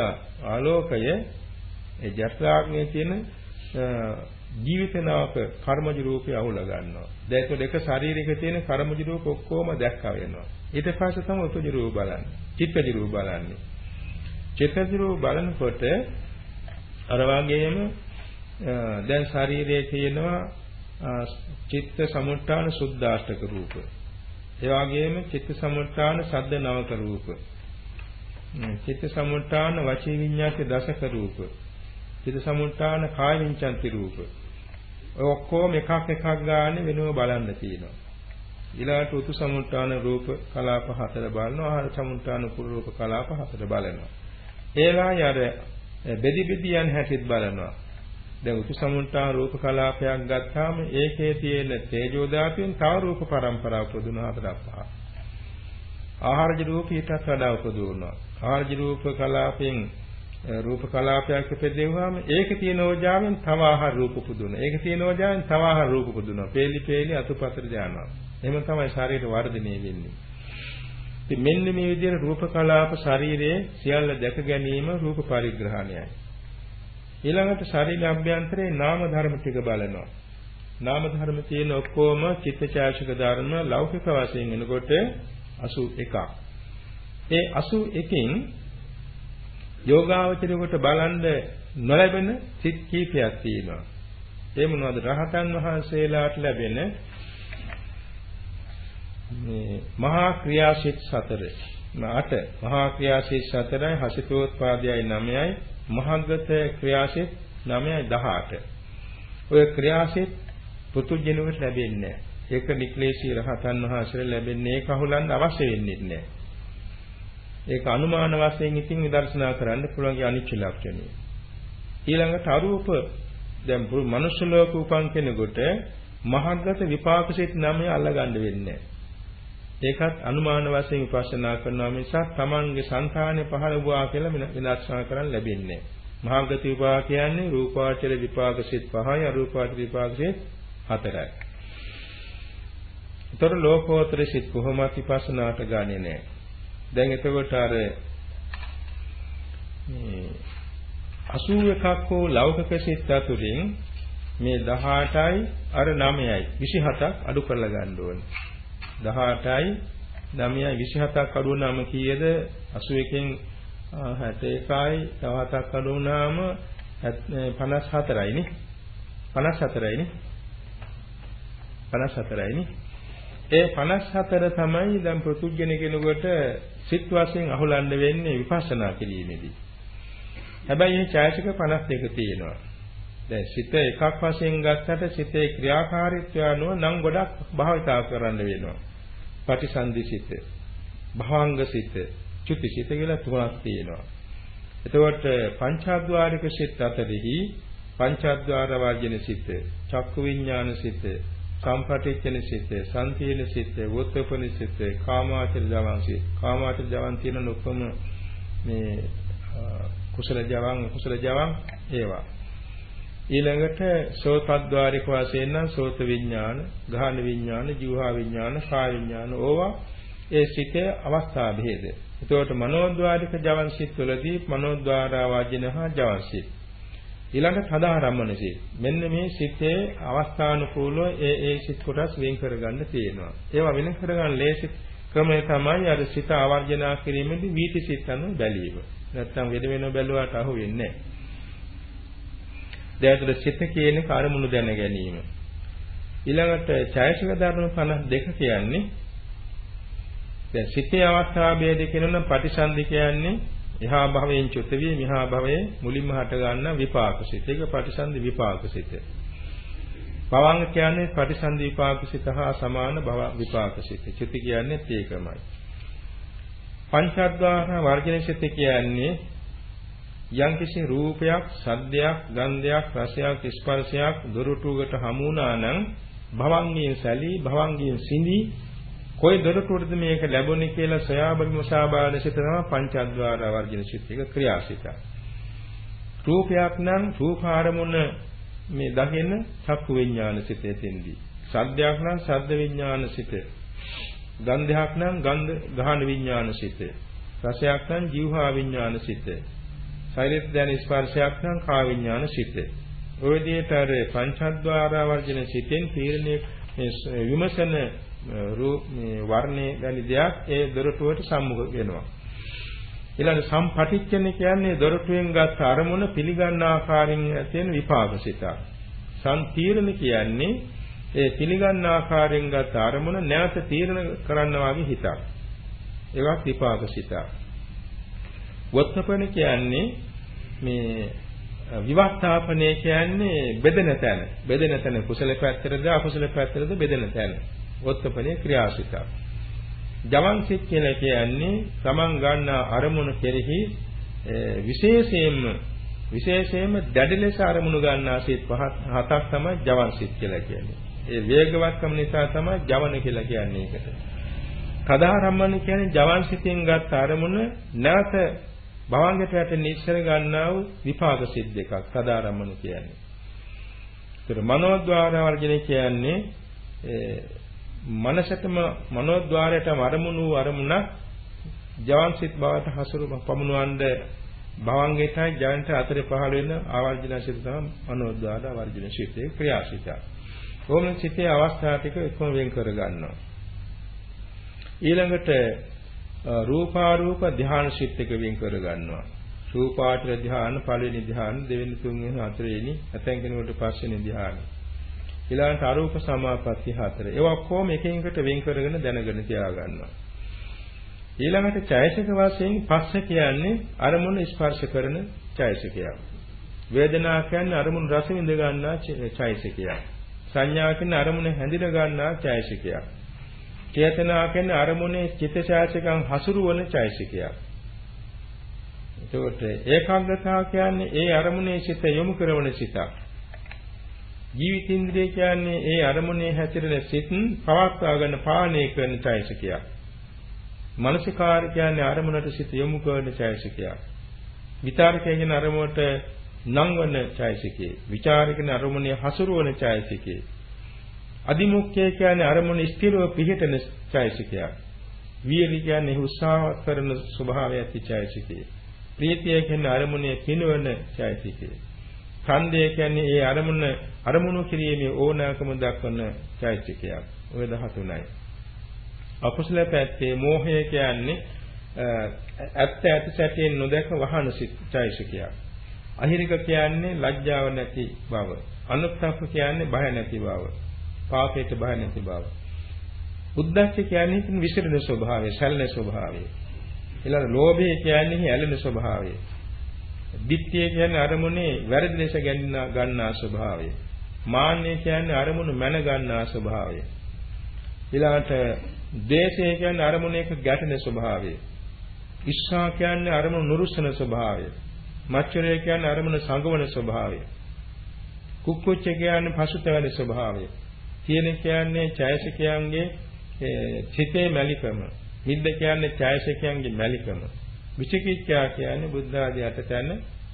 ආලෝකය ඒ ජත්‍රාග්නියේ තියෙන ජීවිතනාවක කර්මජ රූපය අහුල ගන්නවා. දැන් ඒක දෙක ශරීරයක තියෙන කර්මජ රූප ඔක්කොම දැක්කා වෙනවා. ඊට පස්සේ තමයි උතුජ රූප බලන්නේ. චිත්තජ රූප බලන්නේ. චිත්තජ රූප බලනකොට අර වගේම දැන් ශරීරයේ තියෙනවා චිත්ත සමුත්ථාන සුද්ධාෂ්ටක රූප. ඒ වගේම චිත්ත සමුත්ථාන සද්ද නවක රූප. චිත්ත සමුත්ථාන වචී විඤ්ඤාති දසක රූප. චිත්ත සමුත්ථාන කාය විඤ්ඤාති රූප. ඔය ඔක්කොම එකක් එකක් ගන්න වෙනව බලන්න තියෙනවා. ඊළාට උතු සමුත්ථාන රූප කලාප හතර බලනවා. ආහාර සමුත්ථාන රූප කලාප හතර බලනවා. ඒලා යර බෙදි බෙදි යන හැටිත් බලනවා. දැන් උතු සමුත්ථාන රූප කලාපයක් ගත්තාම ඒකේ තියෙන තේජෝ ධාතුවෙන් තව රූප පරම්පරාව උපදින හතරක් පහ. ආහාරජ රූප ඊටත් වඩා උපදිනවා. ආහාරජ රූප කලාපෙන් රූප කලාපයක් උපදෙවුවාම ඒකේ තියෙන ඕජාවෙන් තව ආහාර රූප උපදිනවා. ඒකේ තියෙන ඕජාවෙන් තව ආහාර රූප උපදිනවා. පේලි පේලි අතුපතර යනවා. එහෙම තමයි ශරීර වර්ධනය වෙන්නේ. ඉතින් මෙන්න මේ විදිහට රූප කලාප ශරීරයේ සියල්ල දැක ගැනීම රූප පරිග්‍රහණයයි. ඊළඟට ශරීර අභ්‍යන්තරයේ නාම ධර්ම ටික බලනවා. නාම ධර්ම තියෙන ඔක්කොම චිත්තචෛතසික ධර්ම ලෞකික වශයෙන් එනකොට 81ක්. ඒ 81කින් යෝගාවචරයට බලන්න නොලැබෙන සිත් කීපයක් තියෙනවා. ඒ මොනවද? රහතන් වහන්සේලාට ලැබෙන මේ මහා ක්‍රියාසිත 4 8 මහා ක්‍රියාසිත 4යි හසිතෝත්පාදයයි 9යි මහග්ගත ක්‍රියාසිත 9යි 18 ඔය ක්‍රියාසිත පුතුජිනුවට ලැබෙන්නේ නැහැ. ඒක නික්ලේශී රහතන් වහන්සේට ලැබෙන්නේ ඒක අහුලන්න අවශ්‍ය වෙන්නේ නැහැ. ඒක අනුමාන වශයෙන් ඉතින් විදර්ශනා කරන්න පුළුවන් අනිච්ච ලක්ෂණය. ඊළඟට අරූප දැන් මනුෂ්‍ය ලෝක උපන් කෙනෙකුට මහග්ගත විපාක සිත් නමය අල්ලගන්න වෙන්නේ ඒකත් අනුමාන වශයෙන් විපස්සනා කරනවා මිසක් තමන්ගේ సంతානෙ පහළ වුණා කියලා විනාශනා කරන්න ලැබෙන්නේ මහාගත විපාක කියන්නේ රූපාචර විපාක සිත් පහයි අරූපාචර විපාක සිත් හතරයි. ඒතර ලෝකෝත්තර සිත් කොහොමද විපස්සනාට ගන්නේ නැහැ. දැන් එතකොට අර මේ 81ක් හෝ ලෞකික සිත් අතුරින් මේ 18යි අර 9යි 27ක් අඩු කරලා ගන්න ඕනේ. 18යි 9යි 27ක් අඩු වුණාම කීයද 81කින් 61යි තව 7ක් අඩු වුණාම 54යි නේ 54යි නේ 54යි නේ ඒ 54 තමයි දැන් පෘතුජ්ජන කෙනෙකුට සිත් වශයෙන් අහුලන්න වෙන්නේ විපස්සනා කිරීමේදී. හැබැයි මේ ඡායසික 52 තියෙනවා. දැන් සිත එකක් වශයෙන් ගත්තට සිතේ ක්‍රියාකාරීත්වය අනුව නම් ගොඩක් භාවිතා කරන්න වෙනවා. පටිසන්ධි සිත, භවංග සිත, චුති සිත කියලා තුනක් තියෙනවා. එතකොට පංචාද්වාරික සිත් අතරෙහි පංචාද්වාර වාජන සිත, චක්කු විඥාන සිත, සම්පටිච්ඡන සිත, සන්තින සිත, වොත්තපන සිත, කාමාචර ජවන් සිත. කාමාචර ජවන් තියෙන ලොකම මේ කුසල ජවන්, කුසල ජවන් ඒවා. ඊළඟට සෝතද්්වාරික වශයෙන් නම් සෝත විඥාන, ගාහන විඥාන, ජීවහා විඥාන, කාය විඥාන ඕවා ඒ සිතේ අවස්ථා භේද. එතකොට මනෝද්වාරික ජවන් සිත් වලදී මනෝද්වාරා වාජිනහා ජවන් සිත්. ඊළඟට සදාරම්මන සිත්. මෙන්න මේ සිතේ අවස්ථානුකූලව ඒ ඒ සිත් කොටස් වෙන් කරගන්න තියෙනවා. ඒවා වෙන කරගන්න ලේසි ක්‍රමය තමයි අර සිත ආවර්ජනා කිරීමේදී වීති සිත් අනුව බැලීම. නැත්තම් වෙන වෙනම බැලුවාට අහු වෙන්නේ නැහැ. දැන් සිත කියන කාර්මුණු දැන ගැනීම. ඊළඟට ඡායසික ධර්ම 52 කියන්නේ දැන් සිතේ අවස්ථා ભેද කියනනම් ප්‍රතිසන්දි කියන්නේ එහා භවයෙන් චුත වී මෙහා භවයේ මුලින්ම හට ගන්න විපාක සිත. ඒක ප්‍රතිසන්දි විපාක සිත. භවංග කියන්නේ ප්‍රතිසන්දි විපාක සිත හා සමාන භව විපාක සිත. චුති කියන්නේ ඒකමයි. පංචද්වාර වර්ජන සිත කියන්නේ යම්කිසි රූපයක්, සද්දයක්, ගන්ධයක්, රසයක්, ස්පර්ශයක් දොරටුවකට හමු වුණා නම් භවංගයෙන් සැලී භවංගයෙන් සිඳී කොයි දොරටුවටද මේක ලැබුණේ කියලා සොයා බලමු සාබාධ සිත තමයි පංචඅද්වාර වර්ජන සිත් එක ක්‍රියාසිත. රූපයක් නම් රූපාරමුණ මේ දකින චක්කු විඥාන සිතේ තෙන්දී. සද්දයක් නම් සද්ද විඥාන සිතේ. ගන්ධයක් නම් ගන්ධ ගහන විඥාන සිතේ. රසයක් නම් ජීවහා විඥාන සිතේ. ශෛලිත දැන ස්පර්ශයක් නම් කා විඥාන සිතේ. ඔය විදිහට අර පංචද්වාර වර්ජන සිතෙන් තීරණය විමසන රූප මේ වර්ණේ වැනි දෙයක් ඒ දොරටුවට සම්මුඛ වෙනවා. ඊළඟ සම්පටිච්ඡන කියන්නේ දොරටුවෙන් ගත් අරමුණ පිළිගන්න ආකාරයෙන් තියෙන විපාක සිතක්. සම්තීරණ කියන්නේ ඒ පිළිගන්න ආකාරයෙන් ගත් අරමුණ නැවත තීරණ කරන්න වගේ හිතක්. ඒවත් විපාක සිතක්. වත්තපන කියන්නේ මේ විවස්ථාපනය කියන්නේ බෙදෙන තැන. බෙදෙන තැන කුසල පැත්තටද අකුසල පැත්තටද බෙදෙන තැන. වොත්තපනේ ක්‍රියාසිතක්. ජවන්සිත කියලා කියන්නේ තමන් ගන්න අරමුණු කෙරෙහි විශේෂයෙන්ම විශේෂයෙන්ම දැඩි ලෙස අරමුණු ගන්නා සිත් පහක් හතක් තමයි ජවන්සිත කියලා කියන්නේ. ඒ වේගවත්කම නිසා තමයි ජවන කියලා කියන්නේ ඒකට. කදාරම්මන කියන්නේ ජවන්සිතෙන් ගත් අරමුණ නැවත භවංගයට වැටෙන ඉස්සර ගන්නා වූ විපාක සිත් දෙකක් කදාරම්මන කියන්නේ. ඒතර මනෝද්වාර වර්ජන කියන්නේ මනසටම මනෝද්වාරයටම අරමුණු අරමුණක් ජවන්සිත බවට හසුරු පමුණවන්න භවංගයටයි ජයන්ත අතර පහළ වෙන ආවර්ජන සිත තමයි මනෝද්වාර ආවර්ජන සිතේ ක්‍රියාසිත. කොහොම සිතේ අවස්ථා ටික එකම වෙන් කර ගන්නවා. ඊළඟට රූපාරූප ධ්‍යාන සිත් එක වෙන් කර ගන්නවා. රූපාටර ධ්‍යාන පළවෙනි ධ්‍යාන දෙවෙනි තුන්වෙනි හතරවෙනි ඇතැන් කෙනෙකුට පස්වෙනි ධ්‍යාන. ඊළඟට අරූප සමාපatti හතර. ඒවා ඔක්කොම එකින් එකට වෙන් කරගෙන දැනගෙන තියා ගන්නවා. ඊළඟට ඡයසික වශයෙන් පස්ස කියන්නේ අරමුණ ස්පර්ශ කරන ඡයසිකයක්. වේදනා කියන්නේ අරමුණු රස විඳ ගන්නා ඡයසිකයක්. සංඥා කියන්නේ අරමුණ හැඳින ගන්නා ඡයසිකයක්. චේතනා කියන්නේ අරමුණේ චිත්තශාසිකං හසුරුවන ඡයසිකයක්. එතකොට ඒකාග්‍රතාව කියන්නේ ඒ අරමුණේ සිත යොමු කරන සිතක්. ජීවිතේන්ද්‍රය කියන්නේ ඒ අරමුණේ හැතිරෙන සිත් පවත්වාගෙන පාලනය කරන චෛසිකයක්. මනසිකාර කියන්නේ අරමුණට සිත යොමු කරන චෛසිකයක්. විචාරකය කියන අරමුණට නංවන චෛසිකේ. විචාර කියන අරමුණේ හසුරුවන චෛසිකේ. අදිමුක්ඛය කියන්නේ අරමුණ ස්ථිරව පිහිටන චෛසිකයක්. වීර්ය කියන්නේ උත්සාහවත් කරන ස්වභාවය ඇති චෛසිකේ. ප්‍රීතිය කියන්නේ අරමුණේ පිනවන චෛසිකේ. ඡන්දය කියන්නේ ඒ අරමුණ අරමුණු කිරීමේ ඕනෑකම දක්වන චෛත්‍යකයක්. ඔය 13යි. අකුසල පැත්තේ මෝහය කියන්නේ ඇත්ත ඇති සැටියෙන් නොදැක වහන චෛත්‍යකයක්. අහිරික කියන්නේ ලැජ්ජාව නැති බව. අනුත්ථප්ප කියන්නේ බය නැති බව. පාපයට බය නැති බව. උද්දච්ච කියන්නේ විසිරෙන ස්වභාවය, සැලෙන ස්වභාවය. ඊළඟ ලෝභය කියන්නේ ඇලෙන ස්වභාවය. දිට්ඨිය කියන්නේ අරමුණේ වැරදි ලෙස ගන්නා ස්වභාවය. මාන්නය කියන්නේ අරමුණු මැන ගන්නා ස්වභාවය. ඊළඟට ද්වේෂය කියන්නේ අරමුණේක ගැටෙන ස්වභාවය. ඉස්සා කියන්නේ අරමුණු නුරුස්සන ස්වභාවය. මච්චරය කියන්නේ අරමුණ සංගවන ස්වභාවය. කුක්කුච්ච කියන්නේ පසුතැවෙන ස්වභාවය. කියන කියන්නේ ඡයසිකයන්ගේ චිතේ මැලිකම. මිද්ද කියන්නේ ඡයසිකයන්ගේ මැලිකම. විචිකිච්ඡා කියන්නේ බුද්ධ ආදී අටතන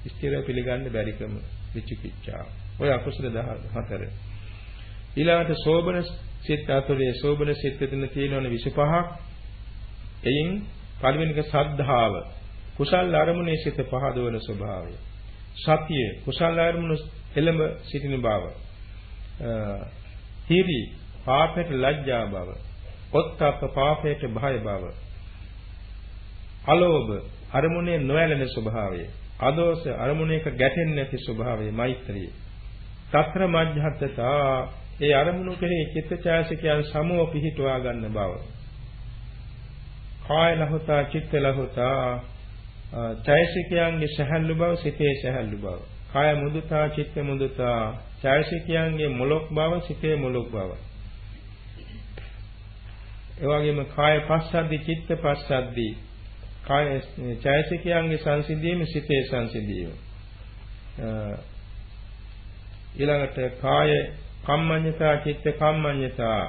ස්ථිර පිළිගන්න බැරිකම විචිකිච්ඡා. ඔය අකුසල 14. ඊළඟට සෝබන සිත් අතුරේ සෝබන සිත් දෙතන තියෙනවනේ 25ක්. එයින් පළවෙනික සද්ධාව. කුසල් අරමුණේ සිත පහදවන ස්වභාවය. සතිය කුසල් අරමුණු එළඹ සිටින බව. හිරි පාපයට ලැජ්ජා බව. ඔත්තප්ප පාපයට භය බව. අලෝභ අරමුණේ නොඇලෙන ස්වභාවය. අදෝස අරමුණේක ගැටෙන්නේ නැති ස්වභාවය මෛත්‍රිය. తත්‍ර මධ්‍යත්තතා ඒ අරමුණු කෙරෙහි චිත්තචෛසිකයන් සමෝ පිහිටුවා ගන්න බව. කාය ලහුතා චිත්ත ලහුතා චෛසිකයන්ගේ සහැල්ලු බව සිතේ සහැල්ලු බව. කාය මුදුතා චිත්ත මුදුතා චෛසිකයන්ගේ මොලොක් බව සිතේ මොලොක් බව. ඒ වගේම කාය පස්සද්දි චිත්ත පස්සද්දි කාය චෛතසිකයන්ගේ සංසිඳීම සිතේ සංසිඳීම. ඊළඟට කාය කම්මඤ්ඤතා චිත්ත කම්මඤ්ඤතා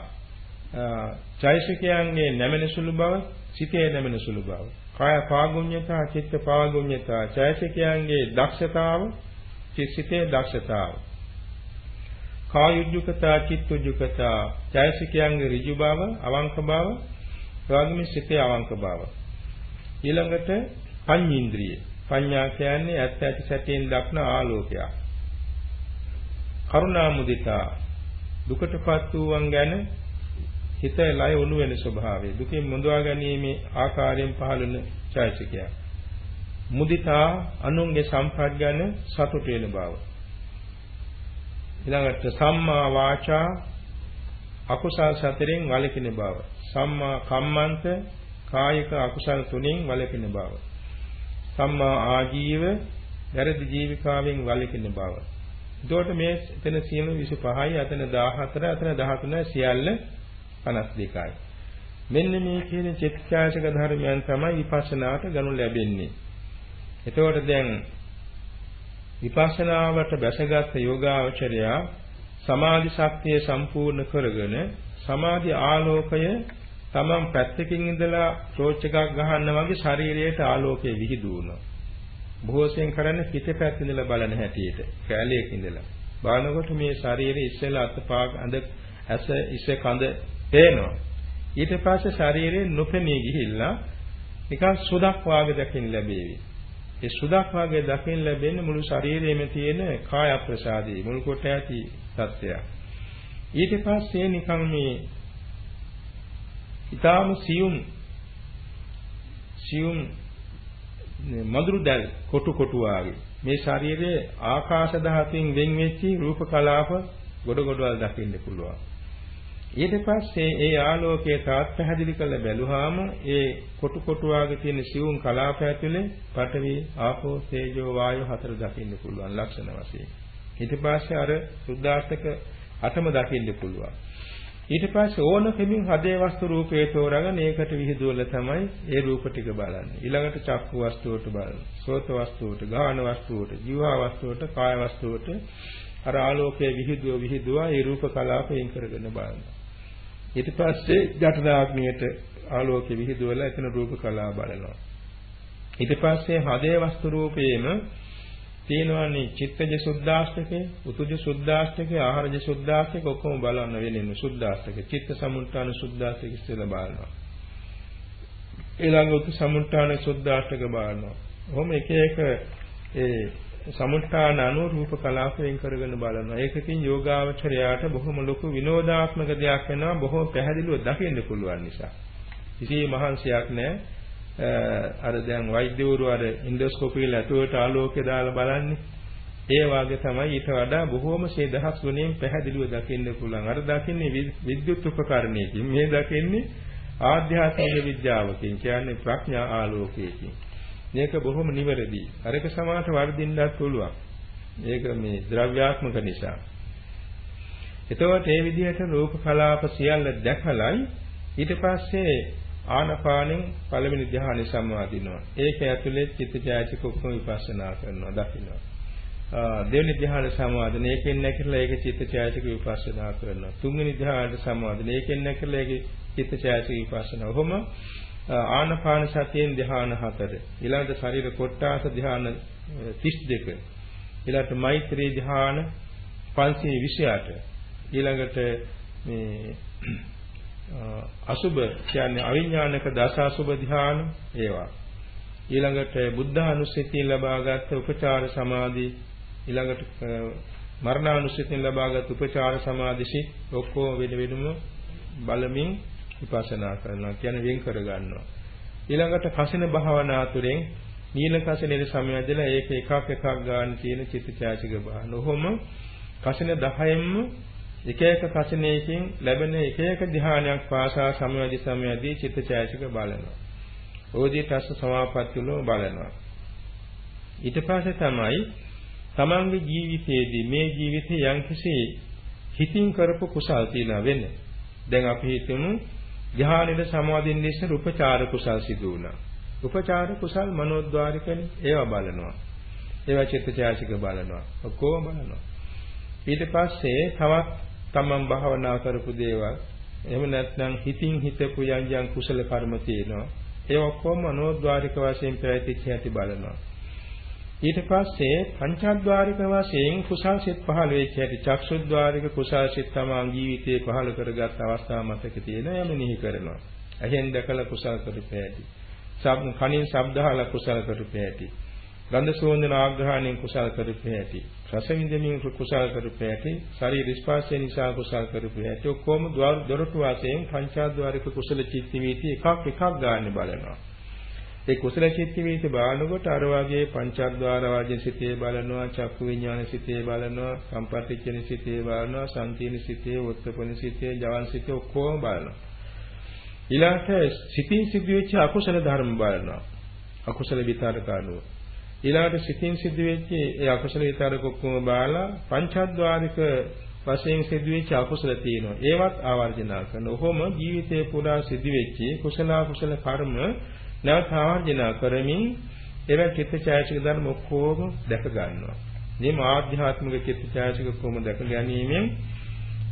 චෛසිකයන්ගේ නැමෙන සුළු බව, සිතේ නැමෙන සුළු බව. කාය පාගුඤ්ඤතා, චිත්ත පාගුඤ්ඤතා, චෛසිකයන්ගේ දක්ෂතාව, සිතේ දක්ෂතාව. කායුජ්ජුකතා, චිත්තුජ්ජුකතා, චෛසිකයන්ගේ ඍජු බව, අවංක බව, එවැගේම සිතේ අවංක බව. ඊළඟට පඤ්ඤේන්ද්‍රිය. පඤ්ඤා කියන්නේ ඇත්ත ඇති සැටියෙන් දක්න ආලෝකයක්. කරුණා මුදිතා දුකටපත් වූවන් ගැන හිත ලය උණු වෙන ස්වභාවය දුකෙන් මුදවා ගැනීමේ ආකාරයෙන් පහළන චෛතසිකයක් මුදිතා අනුන්ගේ සම්ප්‍රඥාන සතුට වෙන බව. ඊළඟට සම්මා වාචා අකුසල් සතරෙන් වළකින බව. සම්මා කම්මන්ත කායික අකුසල් තුنين වළකින බව. සම්මා ආජීව වැරදි ජීවිකාවෙන් වළකින බව. එතකොට මේ එතන සියලු 25යි අතන 14 අතන 13 සියල්ල 52යි. මෙන්න මේ කියන චිත්තාශක ධර්මයන් තමයි විපස්සනාට ගනු ලැබෙන්නේ. එතකොට දැන් විපස්සනාවට බැසගත් යෝගාවචරයා සමාධි ශක්තිය සම්පූර්ණ කරගෙන සමාධි ආලෝකය තමන් පැත්තකින් ඉඳලා ටෝච් එකක් ගහන්න වගේ ශරීරයට ආලෝකය විහිදුවනවා. බොහෝසෙන් කරන්නේ පිටපැත්ත ඉඳලා බලන හැටියට කැලේක ඉඳලා. බලනකොට මේ ශරීරයේ ඉස්සෙල්ලා අතපා අඳ ඇස ඉස කඳ පේනවා. ඊට පස්සේ ශරීරේ නොපෙනී ගිහිල්ලා නිකන් සුදක් වාගේ දකින්න ලැබේවි. ඒ සුදක් වාගේ දකින්න ලැබෙන්නේ මුළු ශරීරයේම තියෙන කාය ප්‍රසාදී මුල් කොට ඇති සත්‍යය ඊට පස්සේ නිකන් මේ ඊටාම සියුම් සියුම් මధుරු දැල් කොටු කොටු වාගේ මේ ශරීරයේ ආකාශ ධාතුවෙන් වෙන් වෙච්ච රූප කලාප ගොඩ ගොඩවල් දකින්න පුළුවන්. ඊට පස්සේ ඒ ආලෝකයේ තාත් පැහැදිලි කරලා බැලුවාම ඒ කොටු කොටු වාගේ තියෙන සිවුම් කලාප ඇතුලේ පඨවි, ආපෝ, තේජෝ, වායෝ හතර දකින්න පුළුවන් ලක්ෂණ වශයෙන්. ඊට පස්සේ අර සුද්ධාස්තක අටම දකින්න පුළුවන්. ඊට පස්සේ ඕන කෙමින් හදේ වස්තු රූපේ තෝරාගෙන ඒකට විහිදුවල තමයි ඒ රූප ටික බලන්නේ. ඊළඟට චක්කු වස්තුවට බලනවා. සෝත වස්තුවට, ගාහන වස්තුවට, ජීවා වස්තුවට, කාය වස්තුවට අර ආලෝකයේ විහිදුව විහිදුවා ඒ රූප කලාපයෙන් කරගෙන බලනවා. ඊට පස්සේ ජඨරාග්නියට ආලෝකයේ විහිදුවලා එතන රූප කලාව බලනවා. ඊට පස්සේ හදේ වස්තු රූපේම තියෙනවානේ චිත්තජ සුද්ධාෂ්ටකේ, උතුජ සුද්ධාෂ්ටකේ, ආහාරජ සුද්ධාෂ්ටකේ ඔක්කොම බලන්න වෙන්නේ සුද්ධාෂ්ටකේ. චිත්ත සමුත්ථාන සුද්ධාෂ්ටකේ ඉස්සෙල්ලා බලනවා. ඊළඟ උතු සමුත්ථාන සුද්ධාෂ්ටක බලනවා. ඔහොම එක එක ඒ සමුත්ථාන අනුරූප කලාපයෙන් කරගෙන බලනවා. ඒකකින් යෝගාවචරයාට බොහොම ලොකු විනෝදාත්මක දෙයක් වෙනවා. බොහොම පැහැදිලිව දකින්න පුළුවන් නිසා. කිසි මහන්සියක් නැහැ. අර දැන් වෛද්‍යවරු අර ඉන්ඩොස්කෝපියේ ඇතුළට ආලෝකය දාලා බලන්නේ. ඒ වාගේ තමයි ඊට වඩා බොහෝම සේ දහස් ගුණයෙන් පැහැදිලිව දකින්න පුළුවන්. අර දකින්නේ විද්‍යුත් උපකරණයකින්. මේ දකින්නේ ආධ්‍යාත්මික විද්‍යාවකින් කියන්නේ ප්‍රඥා ආලෝකයකින්. මේක බොහොම නිවැරදි. අරක සමානට වර්ධින්නත් පුළුවන්. ඒක මේ ද්‍රව්‍යාත්මක නිසා. එතකොට මේ විදිහට රූප කලාප සියල්ල දැකලයි ඊට පස්සේ ආනපානෙන් පළවෙනි ධ්‍යානෙ සම්වාදිනවා. ඒක ඇතුලේ චිත්තජාතික ඔක්කොම විපස්සනා කරනවා, දකින්නවා. දෙවෙනි ධ්‍යාන සමාධින ඒකෙන් නැකලා ඒක චිත්තචෛතසික විපස්සනා කරනවා. තුන්වෙනි ධ්‍යාන සමාධින ඒකෙන් නැකලා ඒක චිත්තචෛතසික විපස්සනා. ඔහොම ආනපාන සතියෙන් ධ්‍යාන හතර. ඊළඟට ශරීර කොට්ටාස ධ්‍යාන 32. ඊළඟට මෛත්‍රී ධ්‍යාන 528. ඊළඟට මේ අසුබ කියන්නේ අවිඥානික දස අසුබ ධ්‍යාන ඒවා. ඊළඟට බුද්ධානුස්සතිය ලබාගත් උපචාර සමාධි ඊළඟට මරණානුස්සතිය ලබාගත් උපචාර සමාධිසි ඔක්කොම වෙන වෙනම බලමින් විපස්සනා කරනවා කියන්නේ වෙන් කර ගන්නවා. ඊළඟට කසින භාවනා තුළින් නීල කසිනේ සමයදලා ඒක එකක් එකක් ගන්න තියෙන චිත්තචෛතසික භාවන. ඔහොම කසින 10න්ම එක එක කසිනයකින් ලැබෙන එක එක ධ්‍යානයක් පාසා සමයදි සමයදී චිත්තචෛතසික බලනවා. ඕදී තස්ස සමාපත්තිවල බලනවා. ඊට පස්සේ තමයි තමන්ගේ ජීවිතයේදී මේ ජීවිතේ යම්කිසි හිතින් කරපු කුසල් තියලා වෙන්නේ. දැන් අපි හිතමු ධ්‍යානෙට සමාදින්න ඉස්සර උපචාර කුසල් සිදු වුණා. උපචාර කුසල් මනෝද්වාරිකනේ ඒවා බලනවා. ඒවා චිත්තචෛතසික බලනවා. ඔක්කොම බලනවා. ඊට පස්සේ තවත් තමන් භාවනා කරපු දේවල් එහෙම නැත්නම් හිතින් හිතපු යම් යම් කුසල කර්ම තියෙනවා. ඒ ඔක්කොම මනෝද්වාරික වශයෙන් පැවතිච්ච හැටි බලනවා. ඊට පස්සේ පංචද්වාරික වශයෙන් කුසල් සිත් පහළ වෙච්ච හැටි චක්ෂුද්වාරික කුසල් සිත් තමා ජීවිතේ පහළ කරගත් අවස්ථා මතක තියෙන යම නිහි කරනවා. එහෙන් දැකලා කුසල් කරපු හැටි. සබ් කනින් ශබ්දහල කුසල කරපු හැටි. ගන්ධ සුවඳ ආග්‍රහණයෙන් කුසල කරපු හැටි. රස විඳමින් කුසල කරපු හැටි. ශරීර ස්පර්ශය නිසා කුසල කරපු හැටි. ඔක්කොම දොරටු වාසයෙන් පංචාද්වාරික කුසල චිත්ත වීති එකක් එකක් ගන්න බලනවා. ඒ කුසල චිත්ත වීති බලනකොට අර වාගේ පංචාද්වාර වාගේ සිතේ බලනවා, චක්කු විඥාන සිතේ බලනවා, සම්පටිච්ඡන සිතේ බලනවා, සංකීර්ණ සිතේ, උත්පන සිතේ, ජවන් සිතේ ඔක්කොම බලනවා. ඊළාට සිතින් සිදුවෙච්ච අකුසල ධර්ම බලනවා. අකුසල විතරක අනුව. ඊළාට සිතින් සිදුවෙච්ච ඒ අකුසල විතරක ඔක්කොම බලලා පංචද්වාරික වශයෙන් සිදුවෙච්ච අකුසල තියෙනවා. ඒවත් ආවර්ජනා කරන. ඔහොම ජීවිතේ පුරා සිදුවෙච්ච කුසල අකුසල කර්ම නැවත ආවර්ජනා කරමින් ඒවා චිත්තචෛතසික ධර්ම ඔක්කොම දැක ගන්නවා. මේ ආධ්‍යාත්මික චිත්තචෛතසික කොහොම දැක ගැනීමෙන්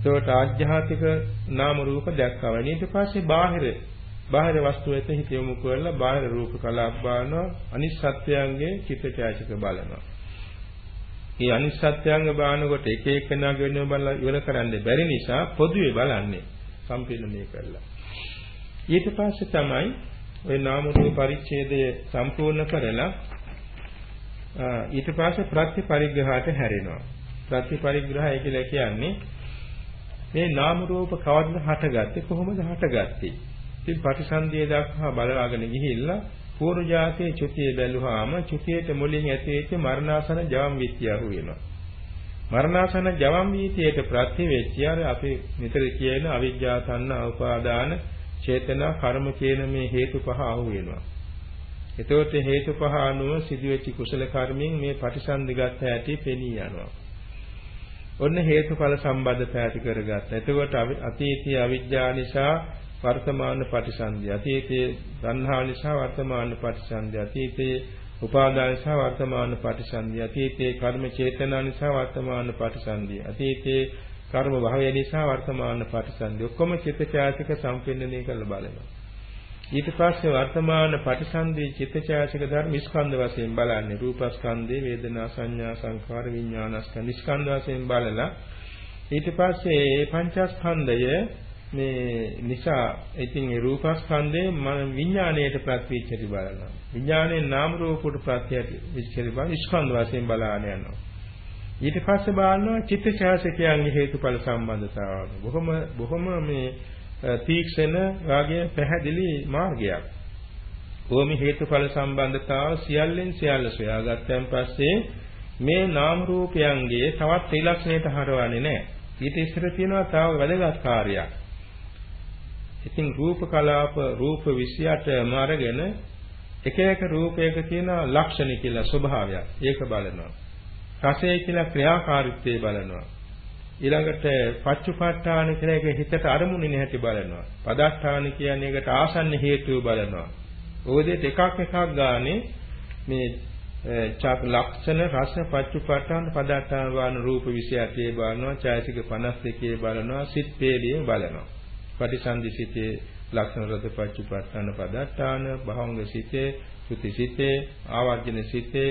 ඒකට ආධ්‍යාත්මික නාම රූප දැක්කම ඊට පස්සේ බාහිර බාහිර වස්තු වෙත හිත යොමු කරලා බාහිර රූප කලාප බලනවා අනිත් සත්‍යයන්ගේ චිත්තචෛතසික බලනවා. මේ අනිත් සත්‍යයන්ග බලනකොට එක එකනාගේ වෙනම බලලා ඉවර කරන්න බැරි නිසා පොදුවේ බලන්නේ සම්පූර්ණණය කරලා. ඊට පස්සේ තමයි ওই නාම රූප පරිච්ඡේදය සම්පූර්ණ කරලා ඊට පස්සේ ප්‍රතිපරිග්‍රහයට හැරෙනවා. ප්‍රතිපරිග්‍රහය කියලා කියන්නේ මේ නාම රූප කවද්ද හටගත්තේ කොහොමද හටගත්තේ? ඉතින් ප්‍රතිසන්දිය දක්වා බලලාගෙන ගිහිල්ලා පූර්ව જાතියේ චුතිය බැලුවාම චුතියට මුලින් ඇතිවෙච්ච මරණාසන ජවම් විත්‍යාහු වෙනවා. මරණාසන ජවම් වීතියට ප්‍රතිවේච්චය අපි මෙතන කියන අවිජ්ජා සංනා උපාදාන චේතනා කර්ම කියන මේ හේතු පහ අහු වෙනවා. එතකොට හේතු පහ අනුව සිදුවෙච්ච කුසල කර්මෙන් මේ ප්‍රතිසන්දිගත ඇති පෙනී යනවා. ඔන්න හේතුඵල සම්බන්ධතා ඇති කරගත්තා. එතකොට අතීතයේ අවිජ්ජා නිසා වර්තමාන ප්‍රතිසන්දිය. අතීතයේ සංහා නිසා වර්තමාන ප්‍රතිසන්දිය. අතීතයේ උපාදාන නිසා වර්තමාන ප්‍රතිසන්දිය. අතීතයේ කර්ම චේතනා නිසා වර්තමාන ප්‍රතිසන්දිය. අතීතයේ කර්ම භවය නිසා වර්තමාන ප්‍රතිසන්දි ඔක්කොම චිත්තචෛතසික සම්පින්නණය කරලා බලනවා. ඊට පස්සේ වර්තමාන ප්‍රතිසන්දි චිත්තචෛතසික ධර්ම ස්කන්ධ වශයෙන් බලන්නේ රූපස්කන්ධේ වේදනා සංඥා සංඛාර විඥානස්කන්ධ ස්කන්ධ වශයෙන් බලලා ඊට පස්සේ මේ පංචස්කන්ධය මේ නිසා ඉතින් ඒ රූපස්කන්ධේ විඥාණයට ප්‍රතිවිච්ඡති බලනවා. විඥාණයෙන් නාම රූපයට ප්‍රතිවිච්ඡති බලන ස්කන්ධ වශයෙන් බලාගෙන යනවා. ඊට පස්සේ බලනවා චිත්තචෛතසිකයන්ගේ හේතුඵල සම්බන්ධතාව. බොහොම බොහොම මේ තීක්ෂණ වාගේ පැහැදිලි මාර්ගයක්. කොහොම හේතුඵල සම්බන්ධතාව සියල්ලෙන් සියල්ල සොයාගත්තන් පස්සේ මේ නාම රූපයන්ගේ තවත් ත්‍රිලක්ෂණයට හරවන්නේ නැහැ. ඊට ඉස්සර තියෙනවා තව වැදගත් කාර්යයක්. ඉතින් රූප කලාප රූප 28ම අරගෙන එක එක රූපයක තියෙන ලක්ෂණ කියලා ස්වභාවයක්. ඒක බලනවා. රසය කියලා ක්‍රියාකාරීත්වය බලනවා. ඊළඟට පච්චුපට්ඨාන කියලා එක හිතට අරමුණේ නැති බලනවා. පදස්ථාන කියන්නේ ඒකට ආසන්න හේතුව බලනවා. ඔය දෙයට එකක් එකක් ගානේ මේ චක් ලක්ෂණ රස පච්චුපට්ඨාන පදස්ථාන වාන රූප 28 බලනවා. ඡායතික 52 බලනවා. සිත් පේළිය බලනවා. පටිසන්ධි සිතේ ලක්ෂණ රස පච්චුපට්ඨාන පදස්ථාන භවංග සිතේ සුති සිතේ ආවර්ජන සිතේ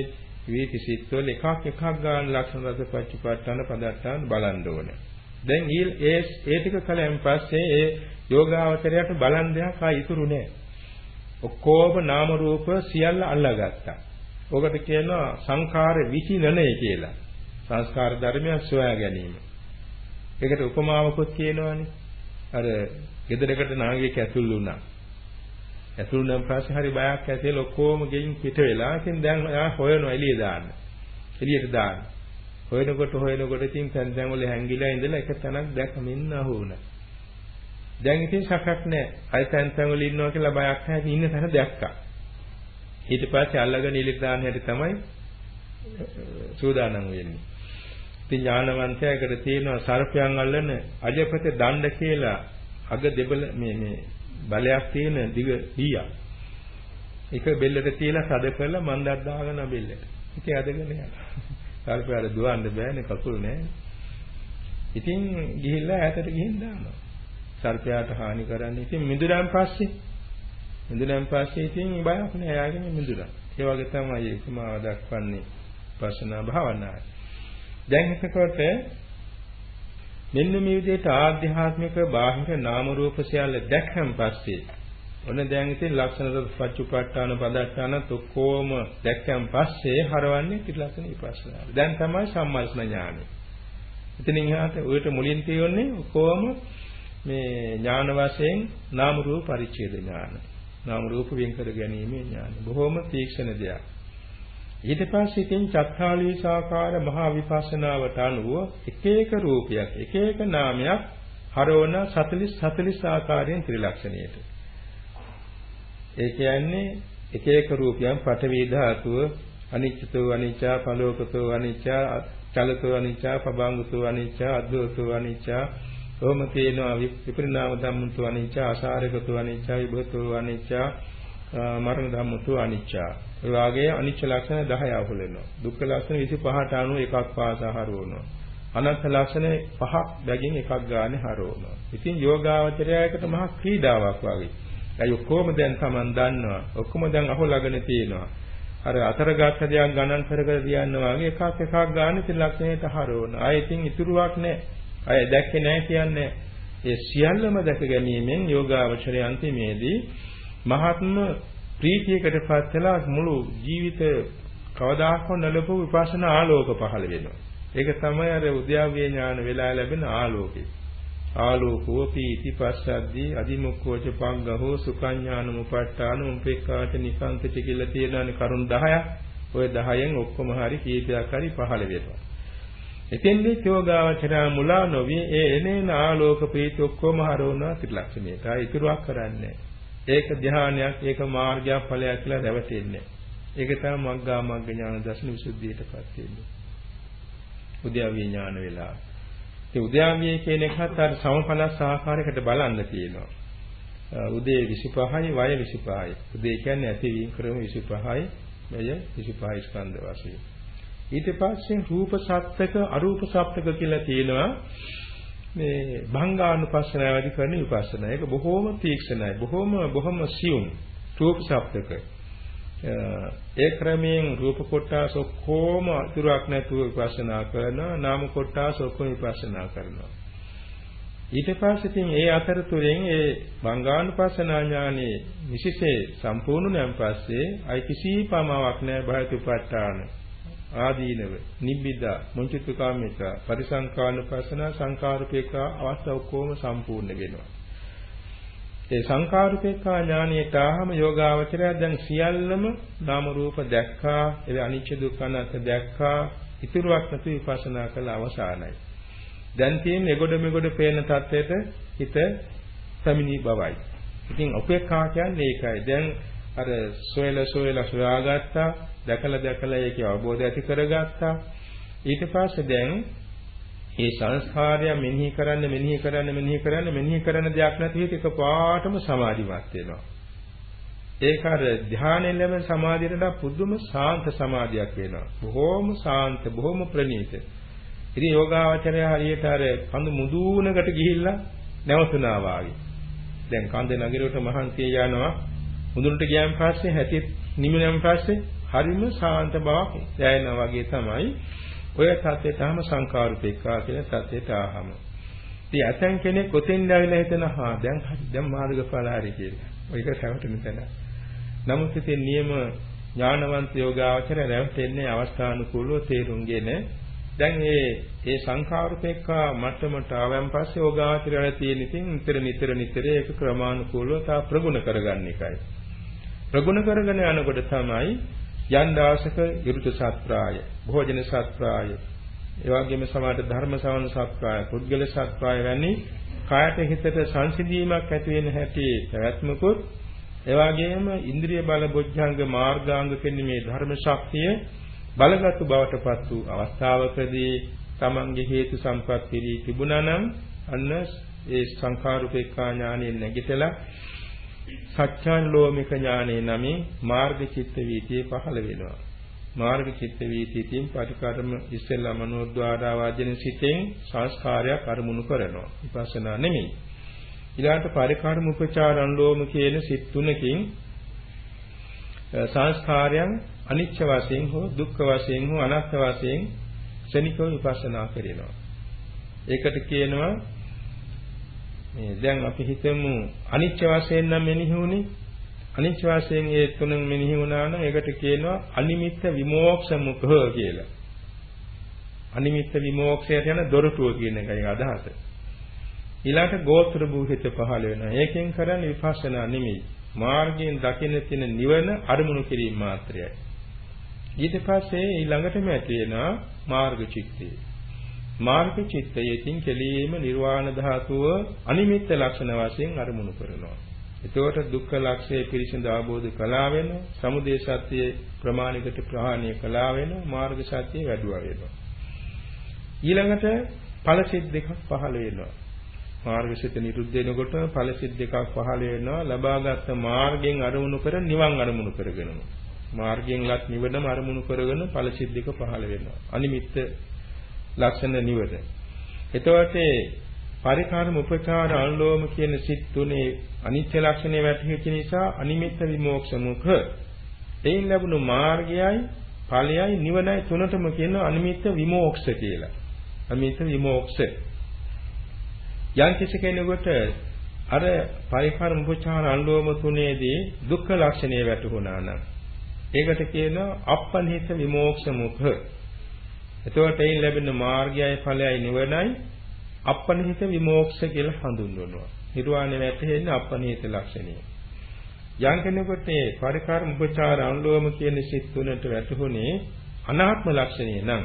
විවේක සිත්වල එකක් එකක් ගන්න ලක්ෂණ රස පච්චපට්ඨාන පදත්තාන බලන්න ඕනේ. දැන් ඒ ඒ ටික කලෙන් පස්සේ ඒ යෝගාවචරයට බලන් දෙයක් ආ ඉතුරු නෑ. ඔක්කොම නාම රූප සියල්ල අල්ලාගත්තා. ඔකට කියනවා සංඛාර විචිනනය කියලා. සංස්කාර ධර්මයන් සොයා ගැනීම. ඒකට උපමාවකුත් කියනවානේ. අර ගෙදරකට නාගයෙක් ඇතුල් වුණා. ඇතුළු නම් පස්සේ හරි බයක් ඇතිලා ඔක්කොම ගෙයින් පිට වෙලා ඉතින් දැන් එයා හොයනවා එළිය දාන්න. එළියට දාන්න. හොයනකොට හොයනකොට ඉතින් තැන් තැන් වල හැංගිලා ඉඳලා එක තැනක් දැක මෙන්න අහුණා. දැන් ඉතින් සකක් නැහැ. අය තැන් තැන් වල ඉන්නවා කියලා බයක් නැහැ. ඉන්න තැන දැක්කා. ඊට පස්සේ අල්ලගෙන එළියට දාන්න හැටි තමයි සූදානම් වෙන්නේ. ඉතින් ඥානවන්තයාකට තියෙනවා සර්පයන් අල්ලන අජපත දණ්ඩ කියලා අග දෙබල මේ මේ බලයක් තියෙන දිග ඊයක්. එක බෙල්ලට තියලා සද කරලා මන්දක් දාගෙන බෙල්ලට. ඉතින් අදගෙන යනවා. සල්පයාර දුවන්න බෑනේ කකුල් නැහැ. ඉතින් ගිහිල්ලා ඈතට ගිහින් දානවා. සර්පයාට හානි කරන්නේ. ඉතින් මිදුණන් පස්සේ මිදුණන් පස්සේ ඉතින් බයක් නෑ යාගෙන මිදුණා. ඒ වගේ තමයි උපමාව දක්වන්නේ විපස්සනා භාවනාවේ. දැන් එතකොට මෙන්න මේ විදිහට ආධ්‍යාත්මික බාහිර නාම රූප සියල්ල දැක්කන් පස්සේ ඔන්න දැන් ඉතින් ලක්ෂණ පච්චුපට්ඨාන පදට්ඨාන ඔක්කොම දැක්කන් පස්සේ හරවන්නේ ත්‍රිලක්ෂණ විපස්සනා. දැන් තමයි සම්මස්න ඥානෙ. එතනින් එහාට ඔයට මුලින් තියෙන්නේ ඔක්කොම මේ ඥාන වශයෙන් නාම රූප පරිච්ඡේද ඥාන. නාම රූප වෙන් කර ගැනීම ඥාන. බොහොම තීක්ෂණ දෙයක්. ඊට පස්සේ ඉතින් චත්තාලීසාකාර මහා විපස්සනාවට අනුව එක එක රූපයක් එක එක නාමයක් හරවන 40 40 ආකාරයෙන් ත්‍රිලක්ෂණයට. ඒ කියන්නේ එක එක රූපයන් පඨවි ධාතුව අනිච්චතෝ අනිච්චා පලෝකතෝ අනිච්චා චලතෝ අනිච්චා පබංගතෝ අනිච්චා අද්වතෝ අනිච්චා කොහොම තියෙනවා විපරිණාම ධම්මතෝ අනිච්චා අසාරකතෝ අනිච්චා විභතෝ අනිච්චා මරණ ධම්මතෝ අනිච්චා. ඒ වාගේ අනිච්ච ලක්ෂණ 10 අහුල වෙනවා. දුක්ඛ ලක්ෂණ 25ට අනුව එකක් පාසා හරවනවා අනත්ත් ලක්ෂණ පහක් බැගින් එකක් ගානේ හරවනවා ඉතින් යෝගාවචරයයකට මහා ක්‍රීඩාවක් වගේ. ඒ ඔක්කොම දැන් Taman දන්නවා? ඔක්කොම දැන් අහුලාගෙන තියෙනවා. අර අතරගත දෙයක් ගණන් කර කර තියනවා වගේ එකක් එකක් ගන්න ත්‍රිලක්ෂණයට හරවන. ආයෙකින් ඉතුරුවක් නැහැ. අය දැක්කේ නැහැ කියන්නේ. ඒ සියල්ලම දැක ගැනීමෙන් යෝගාවචරය අන්තිමේදී මහත්ම ප්‍රීතියකටපත් වෙලා මුළු ජීවිත කවදාහෝ නොලබපු විපස්සනා ආලෝක පහළ වෙනවා. ඒක තමයි අර උද්‍යාව්‍ය ඥාන වෙලා ලැබෙන ආලෝකය. ආලෝකෝ පීති පස්සද්දී අදිමුක්ඛෝච පංගහෝ සුඛඥානමුපට්ඨාන උපේක්ඛාච නිකාන්තච කියලා තියෙනවානේ කරුණ 10ක්. ওই 10න් ඔක්කොම හරි කීපයක් හරි පහළ වෙනවා. එතෙන්දී යෝගාවචරය මුලා නොවි ඒ එනේන ආලෝක ප්‍රීති ඔක්කොම හරවනවා ත්‍රිලක්ෂණයට. ආ ඉතුරුවක් කරන්නේ ඒක ධානයක්, ඒක මාර්ගයක් ඵලයක් කියලා රැවටෙන්නේ. ඒක තමයි මග්ගා මග්ග ඥාන දර්ශන විසුද්ධියටපත් වෙන්නේ. උද්‍යාවී ඥාන වෙලා. ඒ උද්‍යාවී කියන එකත් අර සමඵලස් ආකාරයකට බලන්න තියෙනවා. උදේ 25යි වය 25යි. උදේ කියන්නේ ඇතිවීම ක්‍රම 25යි, මෙය 25 ස්කන්ධ වශයෙන්. ඊට පස්සේ රූප සත්‍යක අරූප සත්‍යක කියලා තියෙනවා මේ භංගානුපස්සනාව වැඩි කරන විපස්සනා. ඒක බොහොම තීක්ෂණයි. බොහොම බොහොම සියුම් රූප සත්‍යක. ඒ ක්‍රමයෙන් රූප කොටස් ඔක්කොම අතුරක් නැතුව විපස්සනා කරනවා. නාම කොටස් ඔක්කොම විපස්සනා කරනවා. ඊට පස්සේ ඉතින් ඒ අතරතුරෙන් ඒ භංගානුපස්සනා ඥානෙ විශේෂේ සම්පූර්ණ නම් පස්සේ අයි කිසි පමාවක් නැහැ භාවිතුපත්තාන ආදීනව නිබ්බිදා මුංචිතුකාමිකා පරිසංකානුපස්සන සංකාරුපේකා අවස්ථා ඔක්කොම සම්පූර්ණ වෙනවා. ඒ සංකාරුපේකා ඥානියට ආහම යෝගාවචරය දැන් සියල්ලම නාම රූප දැක්කා ඒ අනිච්ච දුක්ඛ අනාත්ම දැක්කා ඉතුරුවක් නැති විපස්සනා කළ අවසానයි දැන් තියෙන එගොඩ මෙගොඩ පේන தත්වයට හිත පැමිණි බවයි. ඉතින් උපේක්ඛා කියන්නේ ඒකයි. දැන් අර සොයල සොයල සොයාගත්තා දැකලා දැකලා ඒකේ අවබෝධය ඇති කරගත්තා. ඊට පස්සේ දැන් මේ සංස්කාරය මෙනෙහි කරන්න මෙනෙහි කරන්න මෙනෙහි කරන්න මෙනෙහි කරන දෙයක් නැති එක එකපාරටම සමාධිමත් වෙනවා. ඒක අර ධානයෙන් ලැබෙන සමාධියට පුදුම ශාන්ත සමාධියක් වෙනවා. බොහොම ශාන්ත බොහොම ප්‍රණීත. ඉතින් යෝගාවචරය හරියට අර කඳු මුදුනකට ගිහිල්ලා නැවතුණා වාගේ. දැන් කඳ නගිරට මහන්සිය යනවා. මුදුනට ගියන් පස්සේ හැටි නිමිනන් පස්සේ හරිම ශාන්ත බවක් දැනෙනා වගේ තමයි ඔය තත්ත්වයටම සංකාරුපේක්ඛා කියන තත්ත්වයට ආහම. ඉතින් ඇතන් කෙනෙක් කොතෙන් ඇවිල්ලා හිතන හා දැන් හරි දැන් මාර්ගඵල හරි කියලා. ඔයක රැවටෙන තැන. නමුත් ඉතින් නියම ඥානවන්ත යෝගාවචර රැවටෙන්නේ අවස්ථානුකූලව තේරුම්ගෙන දැන් මේ ඒ සංඛාරුපේක්ඛා මට්ටමට ආවන් පස්සේ යෝගාචරය තියෙන ඉතින් නිතර නිතර නිතර ඒක ක්‍රමානුකූලව තා ප්‍රගුණ කරගන්න එකයි. ප්‍රගුණ කරගෙන යනකොට තමයි යන් දාසක ඍතු සත්‍රාය, භෝජන සත්‍රාය, ඒ වගේම සමාත ධර්ම ශ්‍රවණ සත්‍රාය, පුද්ගල සත්‍රාය වැනි කායට හිතට සංසිඳීමක් ඇති වෙන හැටි පැවැත්මකුත් ඒ වගේම ඉන්ද්‍රිය බල බොජ්ජංග මාර්ගාංග කියන්නේ මේ ධර්ම ශක්තිය බලගත් බවටපත් වූ අවස්ථාවකදී තමන්ගේ හේතු සම්පත් පිළි තිබුණා නම් අන්න ඒ සංඛාරුපේක්ඛා ඥානෙ නැගිටලා සත්‍යානුලෝමික ඥානෙ නමින් මාර්ග චිත්ත වීතිය පහළ වෙනවා. මාර්ග චිත්ත වීතියෙන් පටිකර්ම ඉස්සෙල්ලා මනෝද්වාරා වාජන සිතෙන් සංස්කාරයක් අරමුණු කරනවා. විපස්සනා නෙමෙයි. ඊළාට පරිකාරම උපචාර අනුලෝම කියන සිත් තුනකින් සංස්කාරයන් අනිච්ච වශයෙන් හෝ දුක්ඛ වශයෙන් හෝ අනාත්ම වශයෙන් ශනිකව විපස්සනා කරනවා. ඒකට කියනවා මේ දැන් අපි හිතමු අනිච්ච වශයෙන් නම් මෙනෙහි වුනේ අනිච්ච වශයෙන් ඒ තුනෙන් මෙනෙහි වුණා නම් ඒකට කියනවා අනිමිත්ත විමෝක්ෂ මුඛ කියලා. අනිමිත්ත විමෝක්ෂයට යන දොරටුව කියන එකයි අදහස. ඊළාට ගෝත්‍ර භූහිත පහළ වෙනවා. ඒකෙන් කරන්නේ විපස්සනා නෙමෙයි. මාර්ගයෙන් දකින්න තියෙන නිවන අරමුණු කිරීම මාත්‍රයයි. ඊට පස්සේ ඊළඟටම ඇති වෙනවා මාර්ග චිත්තය. මාර්ග චිත්තයෙන් කෙලීම නිර්වාණ ධාතුව අනිමිත්ත ලක්ෂණ වශයෙන් අරමුණු කරනවා. එතකොට දුක්ඛ ලක්ෂය පිරිසිදු අවබෝධ කළා වෙන, සමුදය සත්‍ය ප්‍රමාණිකට ප්‍රහාණය කළා වෙන, මාර්ග සත්‍ය වැඩුවා වෙනවා. ඊළඟට ඵල සිත් දෙකක් පහළ වෙනවා. මාර්ගසිත නිරුද්ධ වෙනකොට ඵලසිත දෙකක් පහළ වෙනවා ලබාගත් මාර්ගයෙන් අරමුණු කර නිවන් අරමුණු කරගෙනම මාර්ගයෙන්ලත් නිවනම අරමුණු කරගෙන ඵලසිත දෙක පහළ වෙනවා අනිමිත්ත ලක්ෂණ නිවන එතකොට පරිකාරම උපචාර අනුලෝම කියන සිත් තුනේ අනිත්‍ය ලක්ෂණය වැටහිච්ච නිසා අනිමිත්ත විමෝක්ෂ මුඛ. එයින් ලැබුණු මාර්ගයයි ඵලයයි නිවනයි තුනටම කියන අනිමිත්ත විමෝක්ෂ කියලා. අනිමිත්ත විමෝක්ෂ. යම් කිසි කෙනෙකුට අර පරිකාර මුපචාර අනුලෝම තුනේදී දුක්ඛ ලක්ෂණය වැටහුණා නම් ඒකට කියනවා අප්පනිහිත විමෝක්ෂ මුඛ. එතකොට එයින් ලැබෙන මාර්ගයයි ඵලයයි නිවනයි අප්පනිහිත විමෝක්ෂ කියලා හඳුන්වනවා. නිර්වාණය වැටෙන්නේ අප්පනිහිත ලක්ෂණය. යම් කෙනෙකුට මේ පරිකාර මුපචාර අනුලෝම කියන සිත් තුනට වැටහුනේ අනාත්ම ලක්ෂණය නම්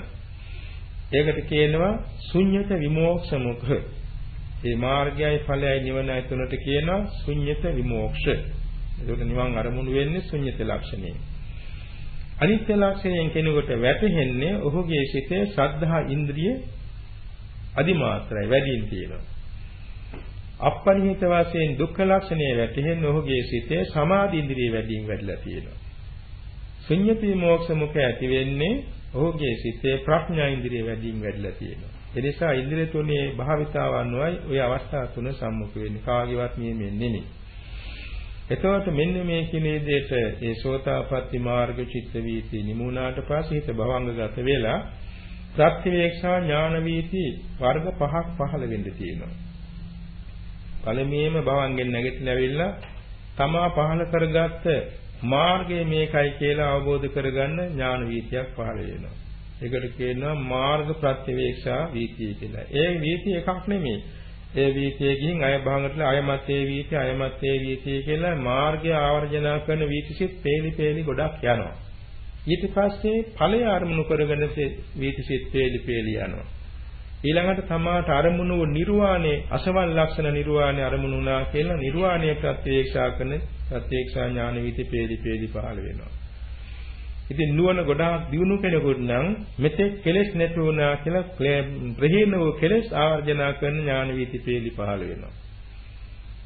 ඒකට කියනවා ශුන්්‍යත විමෝක්ෂ මුඛ. මේ මාර්ගයයි ඵලයයි නිවනයි තුනට කියනවා ශුන්්‍යත විමෝක්ෂ. ඒකට නිවන් අරමුණු වෙන්නේ ශුන්්‍යත ලක්ෂණයෙන්. අනිත්‍ය ලක්ෂණයෙන් කෙනෙකුට වැටහෙන්නේ ඔහුගේ සිතේ ශ්‍රද්ධා ඉන්ද්‍රිය අදිමාත්‍රයි වැඩියෙන් තියෙනවා. අපරිහිත වශයෙන් දුක්ඛ ලක්ෂණය වැටහෙන්නේ ඔහුගේ සිතේ සමාධි ඉන්ද්‍රිය වැඩියෙන් වැඩිලා තියෙනවා. ශුන්්‍යති මෝක්ෂ මුඛ ඇති වෙන්නේ ඔහුගේ සිතේ ප්‍රඥා ඉන්ද්‍රිය වැඩියෙන් වැඩිලා තියෙනවා. එනිසා ඉන්ද්‍රිය තුනේ භාවිතාවන් වයි ওই අවස්ථා තුන සම්මුඛ වෙන්නේ කාගේවත් නියමෙන්නේ නෙමෙයි. එතකොට මෙන්න මේ කියන විදිහට ඒ සෝතාපට්ටි මාර්ග චිත්ත වීති නිමුණාට පස්සේ හිත භවංගගත වෙලා ප්‍රත්‍යවේක්ෂා ඥාන වීති වර්ග පහක් පහළ වෙන්න තියෙනවා. පළමුවෙන්ම භවංගෙන් නැගිටලා ඇවිල්ලා තමා පහළ කරගත්ත මාර්ගය මේකයි කියලා අවබෝධ කරගන්න ඥාන වීතියක් පහළ වෙනවා. ඒකට කියනවා මාර්ග ප්‍රත්‍යවේක්ෂා වීතිය කියලා. ඒ වීතිය එකක් නෙමෙයි. ඒ වීතිය ගිහින් අය භාගකට අයමත් ඒ වීතිය අයමත් ඒ වීතිය කියලා මාර්ගය ආවර්ජනා කරන වීතිසිත පේලි පේලි ගොඩක් යනවා. ඊට පස්සේ ඵලය අරමුණු කරගෙන වීතිසිත පේලි පේලි යනවා. ඊළඟට තමාට අරමුණු නිර්වාණේ අසවල් ලක්ෂණ නිර්වාණේ අරමුණු වුණා කියලා නිර්වාණය ප්‍රත්‍යක්ෂා කරන ප්‍රත්‍යක්ෂා ඥාන වීති පේලි පේලි පහළ වෙනවා. ඉතින් නුවණ ගොඩාක් දියුණු කෙනෙකුට නම් මෙතෙක් කෙලෙස් නැති වුණා කියලා ප්‍රහීන වූ කෙලෙස් ආවර්ජනා කරන ඥාන වීති පේලි පහළ වෙනවා.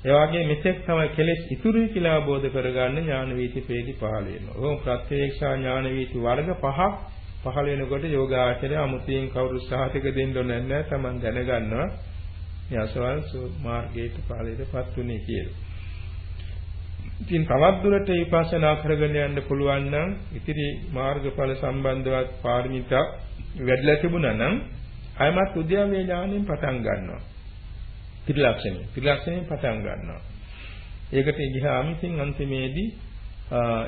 ඒ වගේ මෙතෙක් තමයි කෙලෙස් ඉතුරුයි කියලා අවබෝධ කරගන්න ඥාන වීති පේලි පහළ වෙනවා. ඕම් ප්‍රත්‍යක්ෂා ඥාන වීති වර්ග පහක් පහළ වෙනකොට යෝගාචරය අමුතියෙන් කවුරු සාහිතක දෙන්න ඕනේ නැහැ. Taman දැනගන්නවා මේ අසවල් මාර්ගයට ඵලයටපත් උනේ කියලා. ඉතින් තවත් දුරට විපස්සනා කරගෙන යන්න පුළුවන් නම් ඉතිරි මාර්ගඵල සම්බන්ධවත් පාරමිතා වැඩිලා තිබුණා නම් අයමත් උද්‍යමයේ ඥාණයෙන් පටන් ගන්නවා. ත්‍රිලක්ෂණය. ත්‍රිලක්ෂණයෙන් පටන් ගන්නවා. ඒකට ගියාම ඉතින් අන්තිමේදී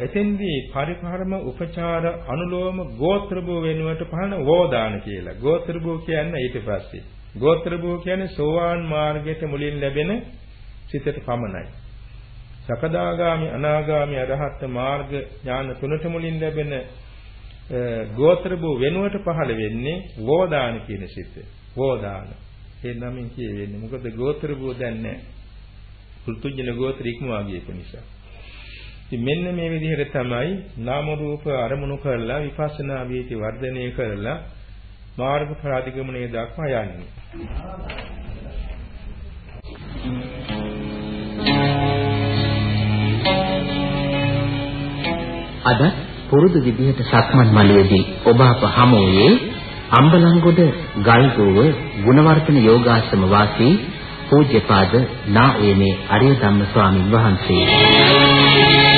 එතෙන්දී පරිකාරම උපචාර අනුලෝම ගෝත්‍රභෝ වෙනුවට පහන වෝදාන කියලා. ගෝත්‍රභෝ කියන්නේ ඊට පස්සේ. ගෝත්‍රභෝ කියන්නේ සෝවාන් මාර්ගයට මුලින් ලැබෙන සිතට පමණයි. සකදාගාමි අනාගාමි අරහත් මාර්ග ඥාන තුනට මුලින් ලැබෙන ගෝත්‍ර භූ වෙනුවට පහළ වෙන්නේ වෝදාන කියන සිත. වෝදාන. ඒ නමින් කියවෙන්නේ. මොකද ගෝත්‍ර භූ දැන් නැහැ. පුරුතුජන ගෝත්‍ර ඉක්මවා ගියපු නිසා. ඉතින් මෙන්න මේ විදිහට තමයි නාම රූප අරමුණු කරලා විපස්සනා වීති වර්ධනය කරලා මාර්ග ප්‍රාතිගමනයේ දක්වා යන්නේ. අද පුරුදු විදිහට සක්මන් මළුවේදී ඔබ අප හමුවේ අම්බලන්ගොඩ ගල්ගොව ගුණවර්ධන යෝගාශ්‍රම වාසී පූජ්‍යපාද නා එමේ අරිය ධම්ම ස්වාමින් වහන්සේ.